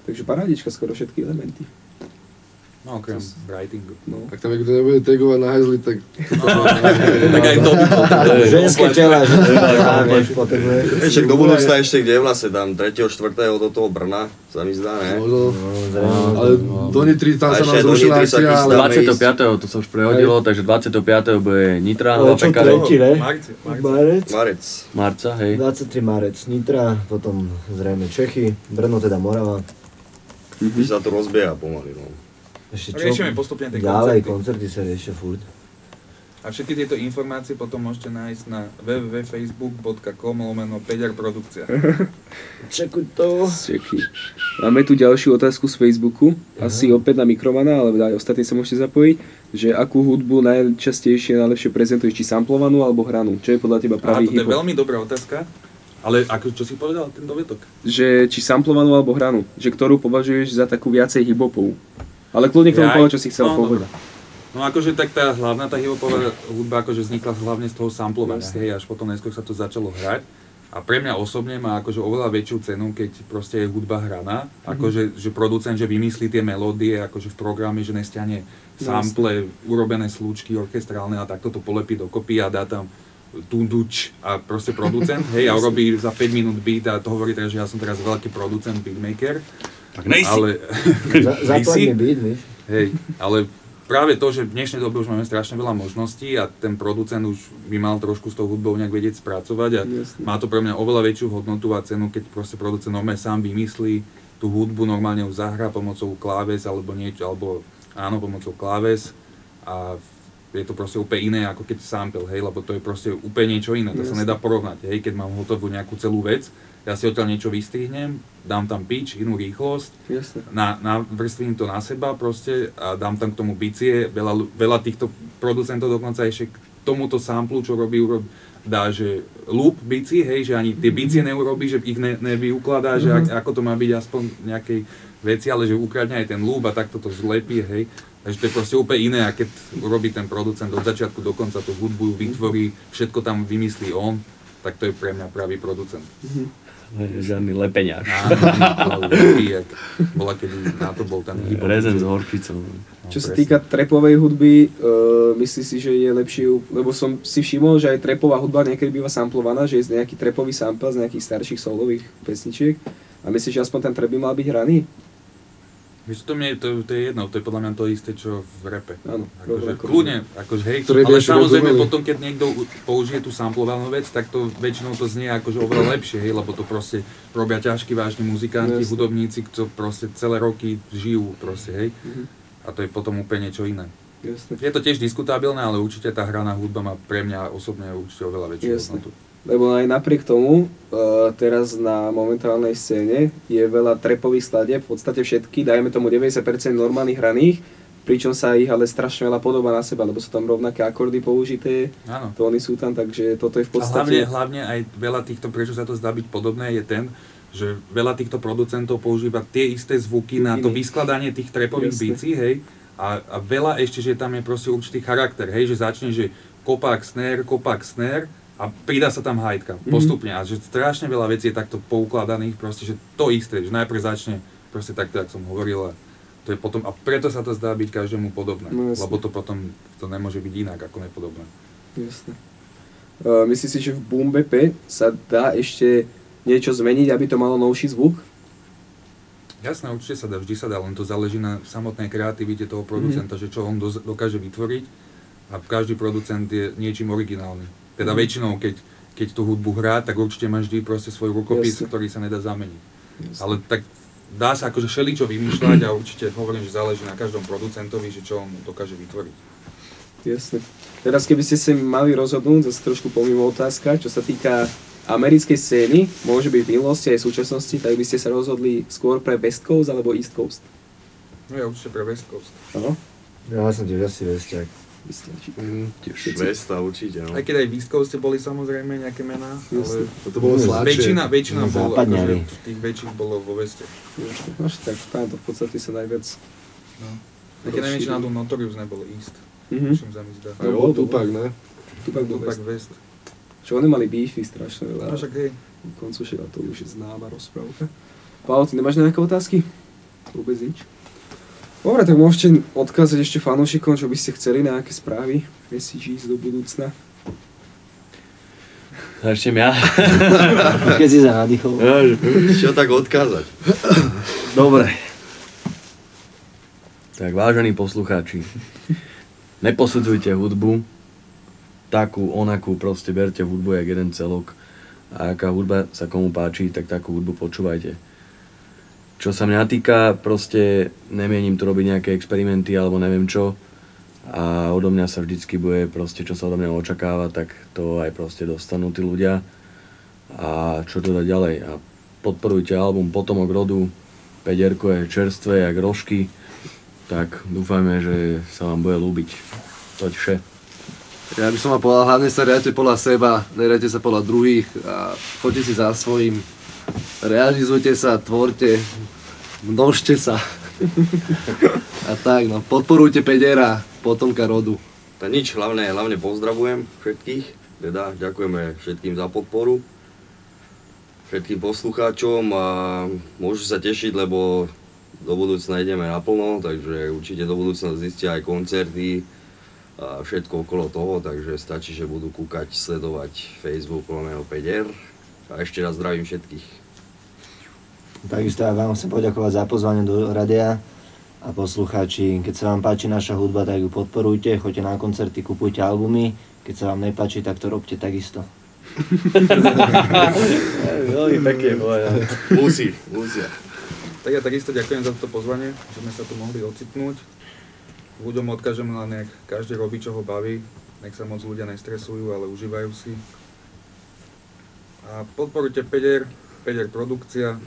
Takže parádička, skoro všetky elementy. No okrem writingu. No. Tak tam, ak to nebude tagovať na hezli, tak... Tak aj to by bolo. Ženské tela, že potrebuješ. Ešte do budúcna ešte kde vlastne tam 3. 4. do toho Brna, sa mi zdá, ne? No, zrejme. ale do Nitry tam sa nám zrušila akcia, ale... chystáme. 25. to sa už prehodilo, takže 25. bude Nitra, Ale čo tretí, ne? Marec. Marec. Marca, hej. 23 marec Nitra, potom zrejme Čechy, Brno teda Morava. Už sa to rozbieha pomaly, no. Ešte čo? Riešime postupne tie Ďalej, koncerty. koncerty sa riešia furt. A všetky tieto informácie potom môžete nájsť na www.facebook.com lomeno 5 produkcia. Čekuj to. Čeky. Máme tu ďalšiu otázku z Facebooku, asi opäť na Mikromana, ale aj ostatní sa môžete zapojiť, že akú hudbu najčastejšie, najlepšie prezentuješ, či samplovanú alebo hranú? Čo je podľa teba A pravý toto je hip veľmi dobrá otázka. Ale ako, čo si povedal, ten dovetok? Že či samplovanú alebo hranú? Že ktorú považuješ za takú viacej hip-hopovú? Ale kľudne k tomu Jaj. povedať, čo si chcel No, povedať. No akože tak tá hlavná tá hiphopová hudba akože vznikla hlavne z toho samplovania, Jasne. hej, až potom neskôr sa to začalo hrať. A pre mňa osobne má akože oveľa väčšiu cenu, keď proste je hudba hraná, akože že producent, že vymyslí tie melódie akože v programe, že nestiahne sample, urobené slúčky orchestrálne a takto to polepí dokopy a dá tam tunduč a proste producent, hej, a urobí za 5 minút beat a to hovorí že ja som teraz veľký producent, beatmaker. Tak nejsi. Ale, mi beat, vieš. Hej, ale práve to, že v dnešnej dobe už máme strašne veľa možností a ten producent už by mal trošku s tou hudbou nejak vedieť spracovať a Jasne. má to pre mňa oveľa väčšiu hodnotu a cenu, keď proste producent normálne sám vymyslí tú hudbu, normálne ju zahrá pomocou kláves alebo niečo, alebo áno, pomocou kláves a je to proste úplne iné, ako keď sample, hej, lebo to je proste úplne niečo iné, to sa Jasne. nedá porovnať, hej, keď mám hotovú nejakú celú vec, ja si odtiaľ niečo vystrihnem, dám tam pitch, inú rýchlosť, Jasne. na, na vrstvím to na seba proste a dám tam k tomu bicie. Veľa, veľa týchto producentov dokonca ešte k tomuto samplu, čo robí, urob, dá, že loop bici, hej, že ani tie bicie neurobí, že ich ne, nevyukladá, že ak, ako to má byť aspoň nejakej veci, ale že ukradne aj ten loop a takto to zlepí, hej. Takže to je proste úplne iné, a keď urobí ten producent od začiatku do konca tú hudbu, vytvorí, všetko tam vymyslí on, tak to je pre mňa pravý producent. Žiadny. Áno, jak bola, kedy na to bol ten hip Rezen s horčicou. Čo sa týka trepovej hudby, uh, myslíš si, že je lepšie, lebo som si všimol, že aj trepová hudba niekedy býva samplovaná, že je nejaký trepový sample z nejakých starších solových pesničiek. A myslíš, že aspoň ten trep by mal byť hraný? Vieš, to, mne, to, to je jedno, to je podľa mňa to isté, čo v repe. Áno, akože, rovnako. kľudne, akože hej, ale samozrejme rozumeli. potom, keď niekto použije tú samplovanú vec, tak to väčšinou to znie akože oveľa lepšie, hej, lebo to proste robia ťažkí vážni muzikanti, Jasne. hudobníci, čo proste celé roky žijú proste, hej. Mhm. A to je potom úplne niečo iné. Jasne. Je to tiež diskutabilné, ale určite tá hraná hudba má pre mňa osobne určite oveľa väčšiu hodnotu. Lebo aj napriek tomu, uh, teraz na momentálnej scéne je veľa trepových skladieb, v podstate všetky, dajme tomu 90% normálnych hraných, pričom sa ich ale strašne veľa podobá na seba, lebo sú tam rovnaké akordy použité, Áno. tóny sú tam, takže toto je v A podstate... hlavne, hlavne aj veľa týchto, prečo sa to zdá byť podobné, je ten, že veľa týchto producentov používa tie isté zvuky na to Iný. vyskladanie tých trepových bicí, hej. A, a veľa ešte, že tam je proste určitý charakter, hej, že začne, že kopák, snare, kopák, snare a pridá sa tam hajtka Mhm. postupne. A že strašne veľa vecí je takto poukladaných, proste, že to isté, že najprv začne proste takto, jak som hovoril, a to je potom, a preto sa to zdá byť každému podobné, No jasne. lebo to potom, to nemôže byť inak ako nepodobné. Jasne. Uh, myslíš si, že v boom bape sa dá ešte niečo zmeniť, aby to malo novší zvuk? Jasné, určite sa dá, vždy sa dá, len to záleží na samotnej kreativite toho producenta, že čo on dokáže vytvoriť a každý producent je niečím originálny. Teda Mhm. väčšinou, keď, keď tú hudbu hrá, tak určite má vždy proste svoj rukopis, Jasne. ktorý sa nedá zameniť. Jasne. Ale tak dá sa akože všeličo vymýšľať a určite hovorím, že záleží na každom producentovi, že čo on dokáže vytvoriť. Jasne. Teraz keby ste si mali rozhodnúť, zase trošku pomimo otázka, čo sa týka americkej scény, môže byť v minulosti aj v súčasnosti, tak by ste sa rozhodli skôr pre West Coast alebo East Coast? No ja určite pre West Coast. Áno? Ja som tiež asi vesťak. Mm, Švesta určite, no. Aj keď aj v East Coaste boli samozrejme nejaké mená, ale To bolo slabšie. väčšina, väčšina No, bolo, akože tých väčších bolo vo Veste. No tak tam to v podstate sa najviac... No. Aj keď neviem, či na Notorious nebol East. Mhm. Čím sa mi zdá. Aj bol Tupac, ne? Tupac bol Tupac West. Čo oni mali beefy strašne veľa. No však hej. Koncu však to už je známa rozprávka. Paolo, ty nemáš nejaké otázky? Vôbec nič? Dobre, tak môžete odkázať ešte fanúšikom, čo by ste chceli, nejaké správy, messages do budúcna. Začnem ja. Keď si sa nadýchol. Čo tak odkázať? Dobre. Tak vážení poslucháči, neposudzujte hudbu, takú, onakú, proste berte hudbu jak jeden celok a aká hudba sa komu páči, tak takú hudbu počúvajte. Čo sa mňa týka, proste nemienim tu robiť nejaké experimenty alebo neviem čo a odo mňa sa vždycky bude proste, čo sa odo mňa očakáva, tak to aj proste dostanú tí ľudia a čo to dať ďalej a podporujte album Potomok rodu, Pederko je čerstvé jak rožky, tak dúfajme, že sa vám bude ľúbiť. Toť vše. Ja by som vám povedal, hlavne sa riadte podľa seba, neriadte sa podľa druhých a choďte si za svojím. Realizujte sa, tvorte, množte sa. a tak, no, podporujte Pedera, potomka rodu. Tak nič, hlavne, hlavne pozdravujem všetkých, teda ďakujeme všetkým za podporu, všetkým poslucháčom a môžu sa tešiť, lebo do budúcna ideme naplno, takže určite do budúcna zistia aj koncerty a všetko okolo toho, takže stačí, že budú kúkať, sledovať Facebook lomeno 5R a ešte raz zdravím všetkých. Takisto aj vám chcem poďakovať za pozvanie do radia a poslucháči, keď sa vám páči naša hudba, tak ju podporujte, choďte na koncerty, kupujte albumy, keď sa vám nepáči, tak to robte takisto. Veľmi pekne povedal. Musí, musia. Tak ja takisto ďakujem za toto pozvanie, že sme sa tu mohli ocitnúť. Ľuďom odkážem len, nech každý robí, čo ho baví. Nech sa moc ľudia nestresujú, ale užívajú si. A podporujte Peder, 5R produkcia.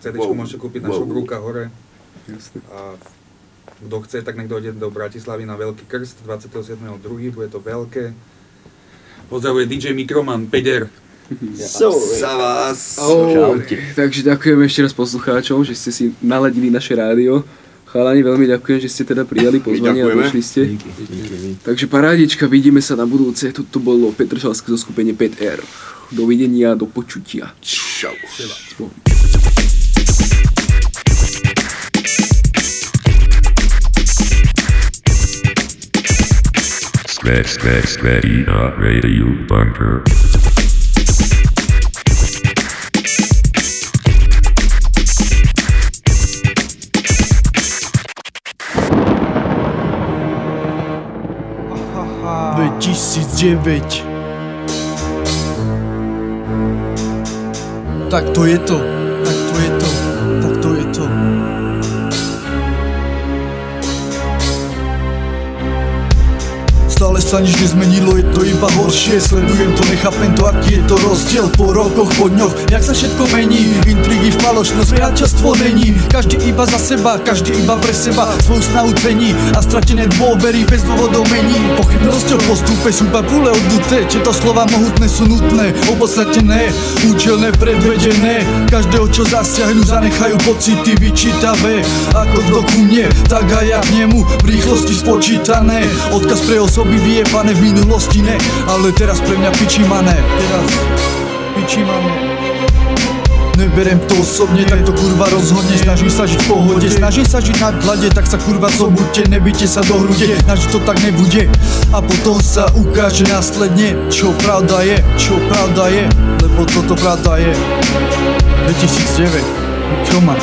CD wow. môžete kúpiť na Wow. Šobrúka hore. Jasne. A kto chce, tak nech dojde do Bratislavy na Veľký krst 27.2. Bude to veľké. Pozdravuje DJ Mikroman 5R. Za vás. Oh, takže ďakujem ešte raz poslucháčom, že ste si naladili naše rádio. Chalani, veľmi ďakujem, že ste teda prijali pozvanie a došli ste. Takže parádička, vidíme sa na budúce. Toto bolo Petržalské zoskupenie 5R. Dovidenia, do počutia. Čau. Scratch, scratch, scratchy, dot radio bunker. Ve 2009 Tak to je to sa nič nezmenilo, je to iba horšie. Sledujem to, nechápem to, aký je to rozdiel Po rokoch, po dňoch, jak sa všetko mení Intrigy, falošnosť, priateľstvo není. Každý iba za seba, každý iba pre seba. Svoju snahu cení a stratené dôvery bez dôvodov mení. Pochybnosťou postupe sú babule odduté. Tieto slova mohutné sú nutné, opodstatnené Účelné, predvedené. Každého, čo zasiahnu, zanechajú pocity vyčítavé. Ako kto ku mne, tak aj ja k nemu V rýchlosti spočítané. Odkaz pre osoby vyjebané v minulosti ne. Ale teraz pre mňa pičimané Teraz pičimané Neberem to osobne, tak to kurva rozhodne. Snažím sa žiť v pohode, snažím sa žiť na hlade Tak sa kurva zobudte, nebyte sa do hrude Nažiť to tak nebude. A potom sa ukáže následne Čo pravda je, čo pravda je. Lebo toto pravda je. 2009 Mikroman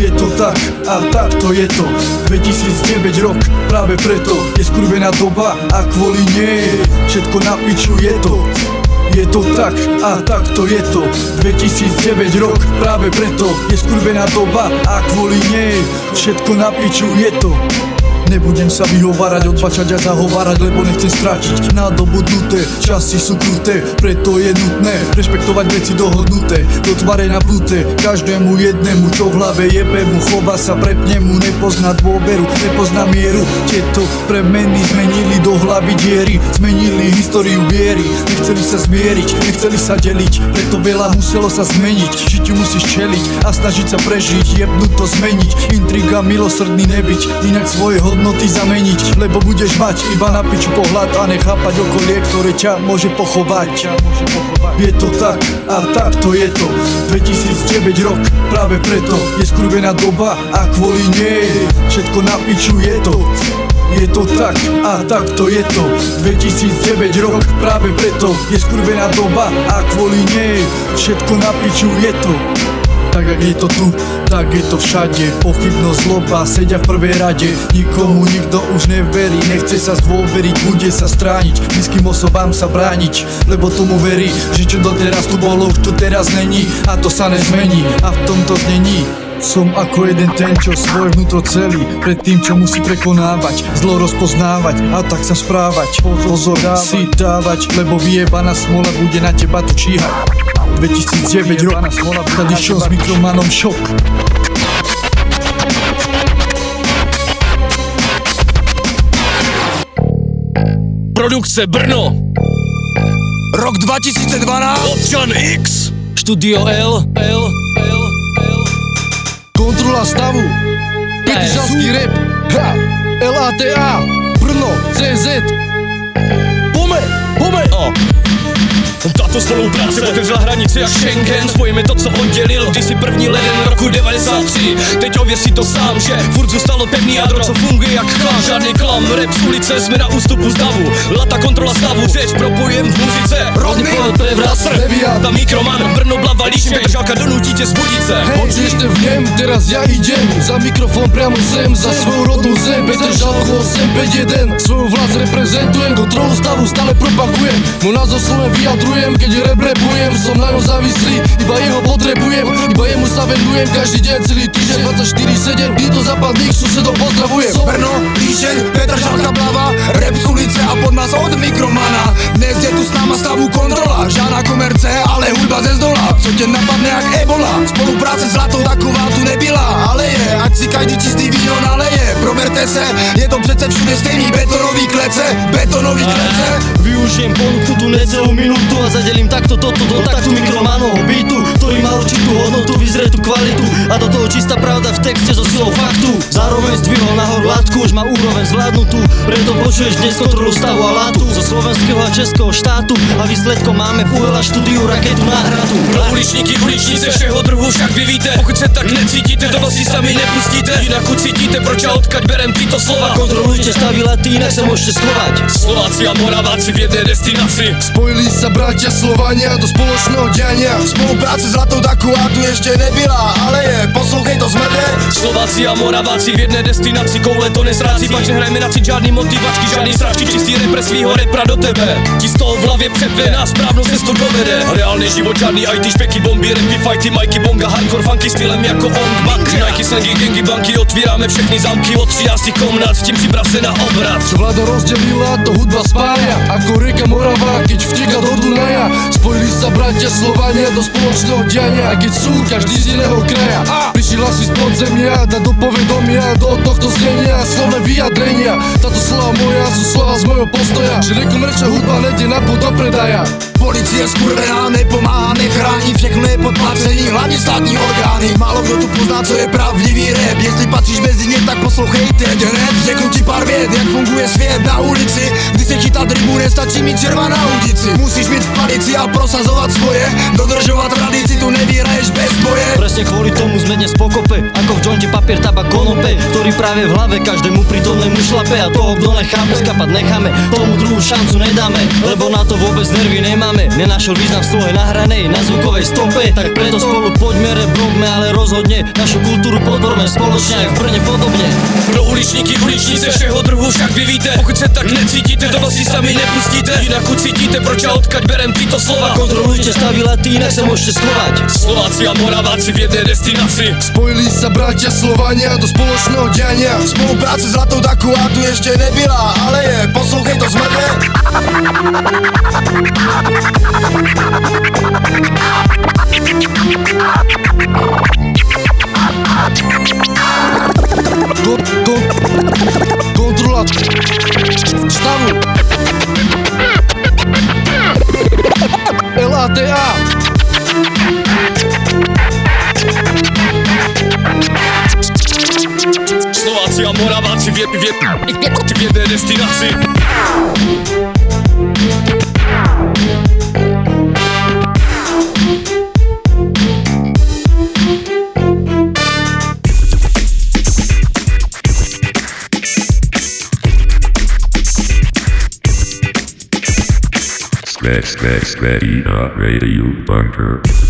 je to tak a tak to je to. 2009 rok, práve preto Je skurvená doba a kvôli nej Všetko na piču je to. Je to tak a tak to je to. 2009 rok, práve preto Je skurvená doba a kvôli nej Všetko na piču je to Nebudem sa vyhovárať, odbačať a zahovárať, lebo nechcem stratiť Nadobudnuté časy sú kruté, preto je nutné Rešpektovať veci dohodnuté, do tvare napnuté Každému jednému, čo v hlave jebe mu Chová sa prepne mu, nepozná dôveru, nepozná mieru. Tieto premeny zmenili do hlavy diery Zmenili históriu viery, nechceli sa zmieriť, nechceli sa deliť Preto veľa muselo sa zmeniť, žitiu musíš čeliť A snažiť sa prežiť, jebnúť to zmeniť. Intriga milosrdný nebyť, inak svoje hodnoty zameniť Lebo budeš mať iba na piču pohľad a nechápať okolie, ktoré ťa môže pochovať. Je to tak a tak to je to. 2009 rok, práve preto Je skurvená doba a kvôli nej Všetko na piču je to. Je to tak a tak to je to. 2009 rok, práve preto Je skurvená doba a kvôli nej Všetko na piču je to tak jak je to tu, tak je to všade. Pochybnosť, zloba, sedia v prvej rade. Nikomu nikto už neverí Nechce sa zdôveriť, bude sa strániť. Blízkym osobám sa brániť Lebo tomu verí, že čo doteraz tu bolo tu teraz není. A to sa nezmení A v tomto znení som ako jeden ten, čo svoje vnútro celý Pred tým, čo musí prekonávať Zlo rozpoznávať a tak sa správať. Pozor si dávať, lebo vyjebaná smola bude na teba tu číhať 2009 rok, tady šiel s mikromanom šok. Produkce Brno. Rok 2012 Občan X. Studio L. L. L. L. Kontrola stavu. Petržalský rap. Ha, LATA Brno. CZ Pome, pome O. Tato spolupráce otevřela hranice jak Schengen. Spojíme to, co oddělil kdysi první leden roku 93 Teď ověř si to sám, že furt zůstalo pevný jádro, co funguje jak klam. Žádný klam, rap z ulice, jsme na ústupu z davu. Lata kontrola stavu, řeč propojem v muzice. Rodný. Prevrat, ta mikroman. Brno blava líším, jak žálka donutí tě zbudit se Počuješ ten vnem, teraz ja idem Za mikrofón priamo sem, za svoju rodnú zem. Petržalku 851 Svoju vlast reprezentujem, kontrolu stavu stále propagujem. Názor slovem vyjadrujem, keď reprepujem Som na ňom závislý, iba jeho potrebujem Iba jemu sa venujem, každý deň, celý týždeň 24-7, týchto západných susedov pozdravujem. Som Brno, petra, Petržalka plava Rap z ulice a pod nás od mikromana. Dnes je tu s náma stavu kontrola Žádná komerce, ale hudba ze zdola. Co tě napadne jak ebola? Spolupráce s latou taková tu nebyla Ale je, ať si každý čistý víno naleje Proberte se, je to přece všude stejný Betonový klece, betonový klece. Využijem polku tu neco minútu a zadelím takto toto do taktu mikromanovho beatu Ktorý má určitú hodnotu, vyzretú kvalitu a do toho čistá pravda v texte so silou faktu. Zároveň zdvihol nahor latku, už má úroveň zvládnutú Preto počuješ dnes kontrolu stavu a látu Zo slovenského a českého štátu a výsledkom máme v ULA štúdiu raketu náhradu Pro uličníky, uličníci všeho druhu však vy víte Pokud se tak necítíte, to si sami nepustíte. Jinak ucítíte, proč a odkaď berem tyto slova. Kontrolujte stavy laty, inak sa môžete schovať Slováci a Moraváci v jednej destinácii Spojili sa bratia Slovania do spoločného diania. Spolupráce s Latou Daku a tu ešte nebyla Ale je, poslouchej to smrde Slováci a Moraváci v jednej destinácii Koule to nezráci, pač nehrajme na cít žádný motivačky Žádný sračky, čistý repre svýho repra do tebe. Ti z toho v hlavě přepne na správnou cestu dovede Reálný život, žádný IT, špeky, bomby, repy, fighty, majky, bonga, hardcore, funky stylem jako Ong Bang Nike, slangy, gengy, banky, otvíráme všechny zamky od 13 komnat, s tím připrav se na obrat. Vláda rozdelila, to hudba spája Ako rieka Morava, keď vteka do Dunaja. Spojili sa bratia Slovania do spoločného diania. Aj keď sú každý z iného kraja Prišli hlasy z podzemia, dať do povedomia Do tohto znenia, slovné vyjadrenia. Táto slova moja sú slova z mojho postoja. Že nekomerčná hudba nejde na do predaja Policie skurvená nepomáhá, nechrání, všechno je podplacení, hlavně státní orgány. Málo kdo tu pozná, co je pravdivý rap. Jestli patříš mezi ně, tak poslouchej teď hned. Řeknu ti pár věd, jak funguje svět na ulici. Kdy se chytat rybu, nestačí mít červa na ulici Musíš mít v palici a prosazovat svoje. Dodržovat tradici, tu nevyhraješ bez boje. Presne kvôli tomu sme dnes pokope Ako v jointe papier, tabak, konope Ktorý práve v hlave každému prítomnému šlape. A toho, kto necháme, skapať necháme Tomu druhú šancu nedáme Lebo na to vôbec nervy nemáme Nenašiel význam v slohe nahranej Na zvukovej stope. Tak preto spolu poďme, rap robme, ale rozhodne. Našu kultúru podporme spoločne aj v Brne podobne. Pro uličníky, uličníci všeho druhu však vy víte Pokud se tak necítíte, to si sami nepustíte. Jinak ucítíte, proč a odkaď berem tyto slova. Kontrolujte stavy laty, inak sa môžete schovať Slováci a Moraváci v jednej destinácii. Spojili sa bratia Slovania do spoločného diania. Spolupráce s Latou Daku a tu ešte nebyla Ale je, poslouchej to smrde Kon, kon, kontrola stavu LATA Slováci a. Moraváci v, je, v, je, v jednej destinácii Scratch, scratch, scratchy, dot radio bunker.